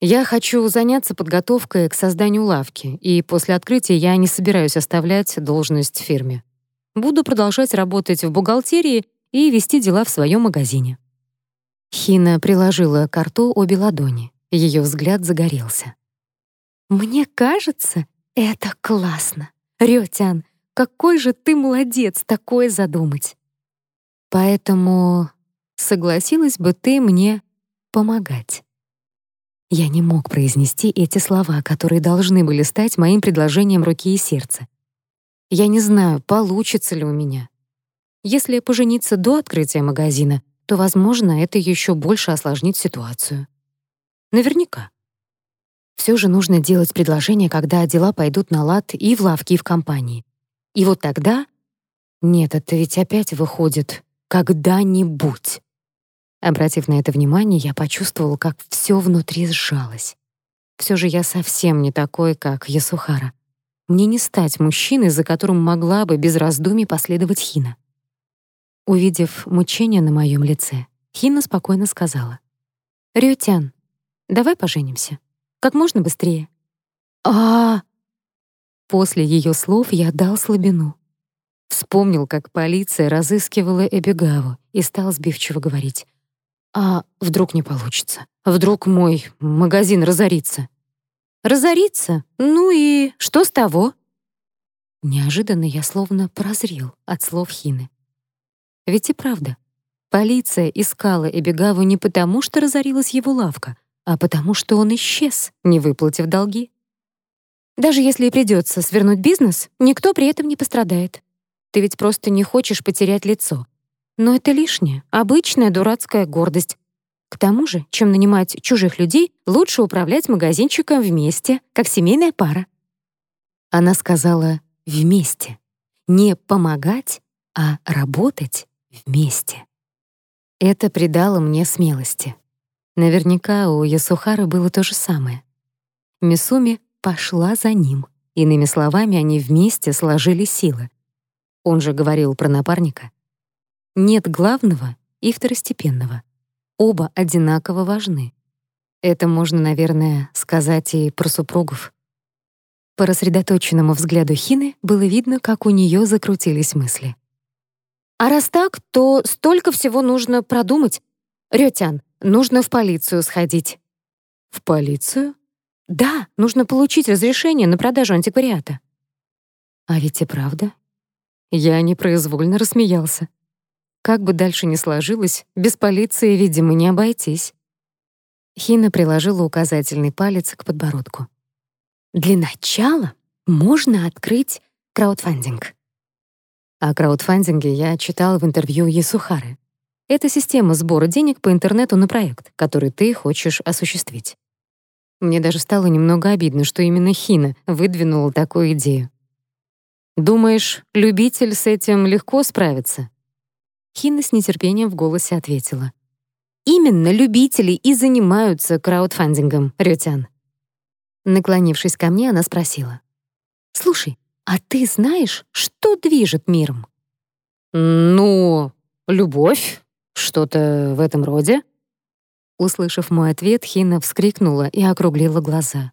Speaker 1: Я хочу заняться подготовкой к созданию лавки, и после открытия я не собираюсь оставлять должность в фирме. Буду продолжать работать в бухгалтерии и вести дела в своем магазине. Хина приложила к рту обе ладони. Ее взгляд загорелся. «Мне кажется, это классно. Рётян, какой же ты молодец такое задумать. Поэтому согласилась бы ты мне помогать». Я не мог произнести эти слова, которые должны были стать моим предложением руки и сердца. Я не знаю, получится ли у меня. Если пожениться до открытия магазина, то, возможно, это еще больше осложнит ситуацию. Наверняка. Все же нужно делать предложение, когда дела пойдут на лад и в лавке, и в компании. И вот тогда... Нет, это ведь опять выходит «когда-нибудь». Обратив на это внимание, я почувствовал, как все внутри сжалось. Все же я совсем не такой, как Ясухара. Мне не стать мужчиной, за которым могла бы без раздумий последовать Хина. Увидев мучение на моем лице, Хина спокойно сказала. «Рютян, давай поженимся. Как можно быстрее». а После ее слов я дал слабину. Вспомнил, как полиция разыскивала Эбигаву и стал сбивчиво говорить. «А вдруг не получится? Вдруг мой магазин разорится?» «Разорится? Ну и что с того?» Неожиданно я словно прозрел от слов Хины. Ведь и правда, полиция искала Эбигаву не потому, что разорилась его лавка, а потому что он исчез, не выплатив долги. Даже если и придется свернуть бизнес, никто при этом не пострадает. Ты ведь просто не хочешь потерять лицо. Но это лишнее, обычная дурацкая гордость. К тому же, чем нанимать чужих людей, лучше управлять магазинчиком вместе, как семейная пара. Она сказала «вместе». Не помогать, а работать вместе. Это придало мне смелости. Наверняка у Ясухары было то же самое. Мисуми пошла за ним. Иными словами, они вместе сложили силы. Он же говорил про напарника. Нет главного и второстепенного. Оба одинаково важны. Это можно, наверное, сказать и про супругов. По рассредоточенному взгляду Хины было видно, как у нее закрутились мысли. «А раз так, то столько всего нужно продумать. Рётян, нужно в полицию сходить». «В полицию?» «Да, нужно получить разрешение на продажу антиквариата». А ведь и правда. Я непроизвольно рассмеялся. Как бы дальше ни сложилось, без полиции, видимо, не обойтись. Хина приложила указательный палец к подбородку. Для начала можно открыть краудфандинг. О краудфандинге я читал в интервью Есухары. Это система сбора денег по интернету на проект, который ты хочешь осуществить. Мне даже стало немного обидно, что именно Хина выдвинула такую идею. «Думаешь, любитель с этим легко справится?» Хина с нетерпением в голосе ответила. «Именно любители и занимаются краудфандингом, Рютян. Наклонившись ко мне, она спросила. «Слушай, а ты знаешь, что движет миром?» «Ну, любовь, что-то в этом роде». Услышав мой ответ, Хина вскрикнула и округлила глаза.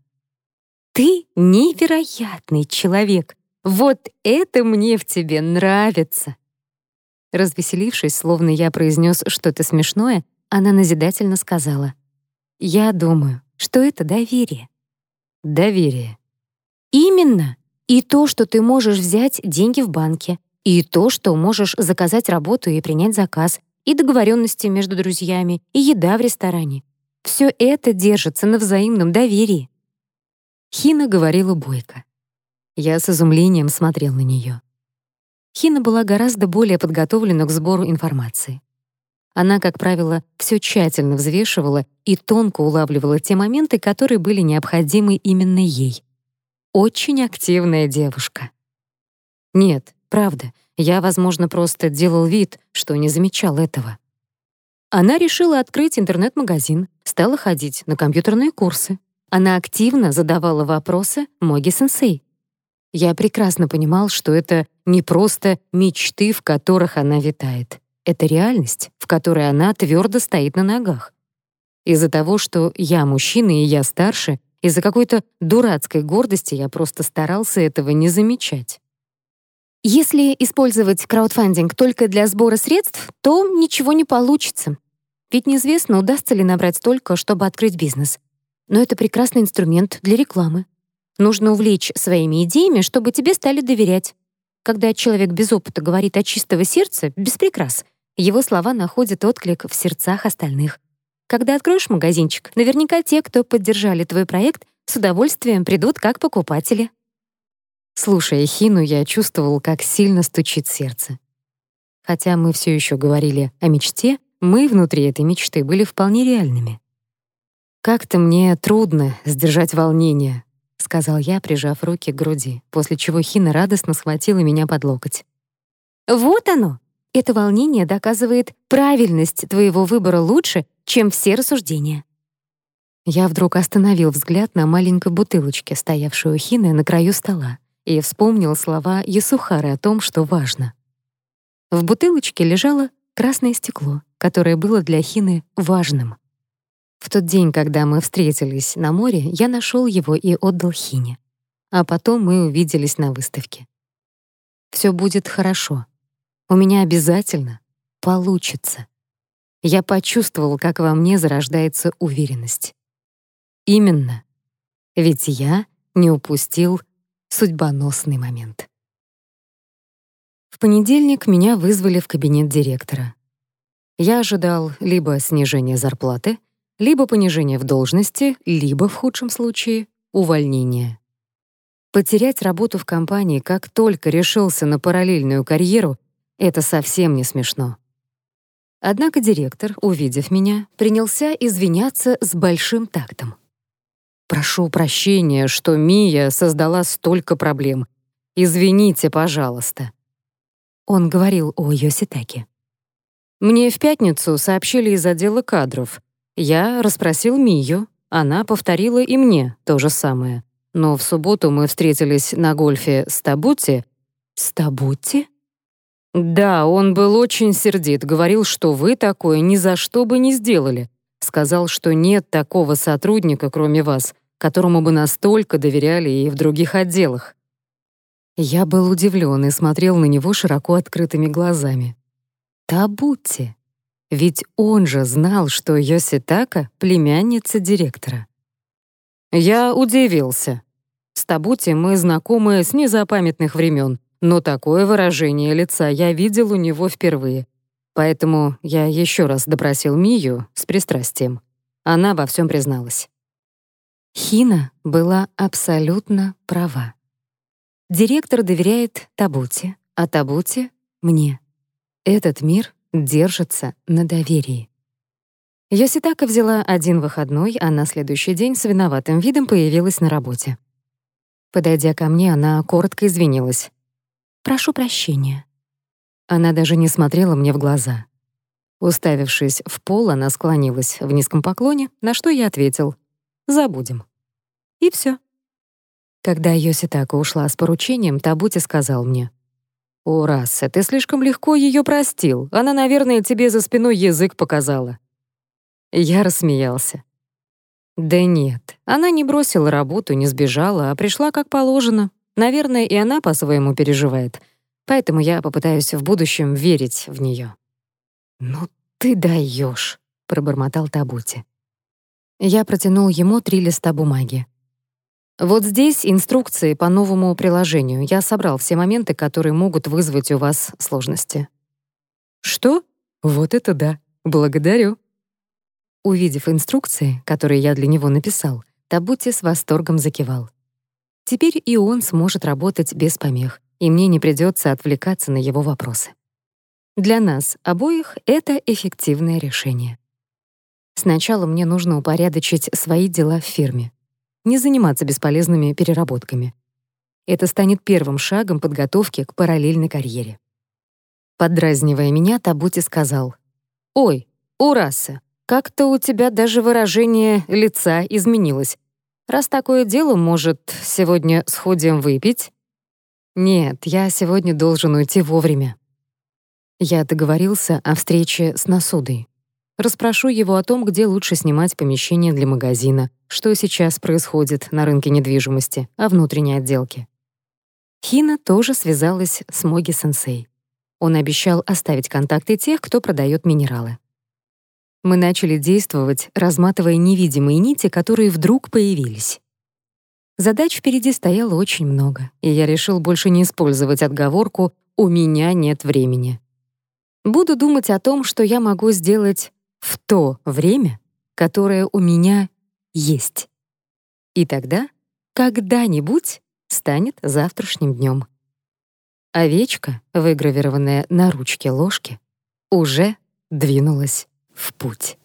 Speaker 1: «Ты невероятный человек! Вот это мне в тебе нравится!» Развеселившись, словно я произнес что-то смешное, она назидательно сказала. «Я думаю, что это доверие. Доверие. Именно. И то, что ты можешь взять деньги в банке, и то, что можешь заказать работу и принять заказ, и договоренности между друзьями, и еда в ресторане. Все это держится на взаимном доверии. Хина говорила бойко. Я с изумлением смотрел на нее. Хина была гораздо более подготовлена к сбору информации. Она, как правило, все тщательно взвешивала и тонко улавливала те моменты, которые были необходимы именно ей. Очень активная девушка. Нет, правда, я, возможно, просто делал вид, что не замечал этого. Она решила открыть интернет-магазин, стала ходить на компьютерные курсы. Она активно задавала вопросы Моги-сенсей. Я прекрасно понимал, что это не просто мечты, в которых она витает. Это реальность, в которой она твердо стоит на ногах. Из-за того, что я мужчина и я старше, из-за какой-то дурацкой гордости я просто старался этого не замечать. Если использовать краудфандинг только для сбора средств, то ничего не получится. Ведь неизвестно, удастся ли набрать столько, чтобы открыть бизнес. Но это прекрасный инструмент для рекламы. Нужно увлечь своими идеями, чтобы тебе стали доверять. Когда человек без опыта говорит от чистого сердца, без прикрас, его слова находят отклик в сердцах остальных. Когда откроешь магазинчик, наверняка те, кто поддержали твой проект, с удовольствием придут как покупатели. Слушая Хину, я чувствовал, как сильно стучит сердце. Хотя мы все еще говорили о мечте, мы внутри этой мечты были вполне реальными. «Как-то мне трудно сдержать волнение», — сказал я, прижав руки к груди, после чего Хина радостно схватила меня под локоть. «Вот оно! Это волнение доказывает правильность твоего выбора лучше, чем все рассуждения. Я вдруг остановил взгляд на маленькой бутылочке, стоявшей у Хины на краю стола, и вспомнил слова Ясухары о том, что важно. В бутылочке лежало красное стекло, которое было для Хины важным. В тот день, когда мы встретились на море, я нашел его и отдал Хине. А потом мы увиделись на выставке. Все будет хорошо, у меня обязательно получится. Я почувствовал, как во мне зарождается уверенность. Именно. Ведь я не упустил судьбоносный момент. В понедельник меня вызвали в кабинет директора. Я ожидал либо снижения зарплаты, либо понижения в должности, либо, в худшем случае, увольнения. Потерять работу в компании, как только решился на параллельную карьеру, это совсем не смешно. Однако директор, увидев меня, принялся извиняться с большим тактом. «Прошу прощения, что Мия создала столько проблем. Извините, пожалуйста». Он говорил о Йоситаке. «Мне в пятницу сообщили из отдела кадров. Я расспросил Мию, она повторила и мне то же самое. Но в субботу мы встретились на гольфе с Табути. С Табути?
Speaker 2: Да, он был очень сердит, говорил, что вы такое ни за что бы не сделали. Сказал, что нет такого сотрудника, кроме вас, которому бы настолько доверяли и в других отделах.
Speaker 1: Я был удивлен и смотрел на него широко открытыми глазами. Табути. Ведь он же знал, что Йоситака — племянница директора.
Speaker 2: Я удивился. С Табути мы знакомы с незапамятных времен, но такое выражение лица я видел у него впервые. Поэтому я еще раз допросил Мию с пристрастием. Она во всем призналась.
Speaker 1: Хина была абсолютно права. Директор доверяет Табути, а Табути — мне. Этот мир держится на доверии. Йоситака взяла один выходной, а на следующий день с виноватым видом появилась на работе. Подойдя ко мне, она коротко извинилась. «Прошу прощения». Она даже не смотрела мне в глаза. Уставившись в пол, она склонилась в низком поклоне, на что я ответил «Забудем». И все. Когда Йоситака ушла с поручением, Табути сказал мне, «О, Расса, ты слишком легко ее простил. Она, наверное, тебе за спиной язык показала». Я рассмеялся. Да нет, она не бросила работу, не сбежала, а пришла как положено. Наверное, и она по-своему переживает. Поэтому я попытаюсь в будущем верить в нее. «Ну ты даешь, пробормотал Табути. Я протянул ему три листа бумаги. Вот здесь инструкции по новому приложению. Я собрал все моменты, которые могут вызвать у вас сложности. Что? Вот это да. Благодарю. Увидев инструкции, которые я для него написал, Табути с восторгом закивал. Теперь и он сможет работать без помех, и мне не придется отвлекаться на его вопросы. Для нас обоих это эффективное решение. Сначала мне нужно упорядочить свои дела в фирме не заниматься бесполезными переработками. Это станет первым шагом подготовки к параллельной карьере. Поддразнивая меня, Табути сказал, «Ой, Ураса, как-то у тебя даже выражение лица изменилось. Раз такое дело, может, сегодня сходим выпить?» «Нет, я сегодня должен уйти вовремя». Я договорился о встрече с Насудой. Распрошу его о том, где лучше снимать помещение для магазина, что сейчас происходит на рынке недвижимости, о внутренней отделке. Хина тоже связалась с Моги-сенсей. Он обещал оставить контакты тех, кто продает минералы. Мы начали действовать, разматывая невидимые нити, которые вдруг появились. Задач впереди стояло очень много, и я решил больше не использовать отговорку «у меня нет времени». Буду думать о том, что я могу сделать в то время, которое у меня есть. И тогда когда-нибудь станет завтрашним днем. Овечка, выгравированная на ручке ложки, уже двинулась в путь.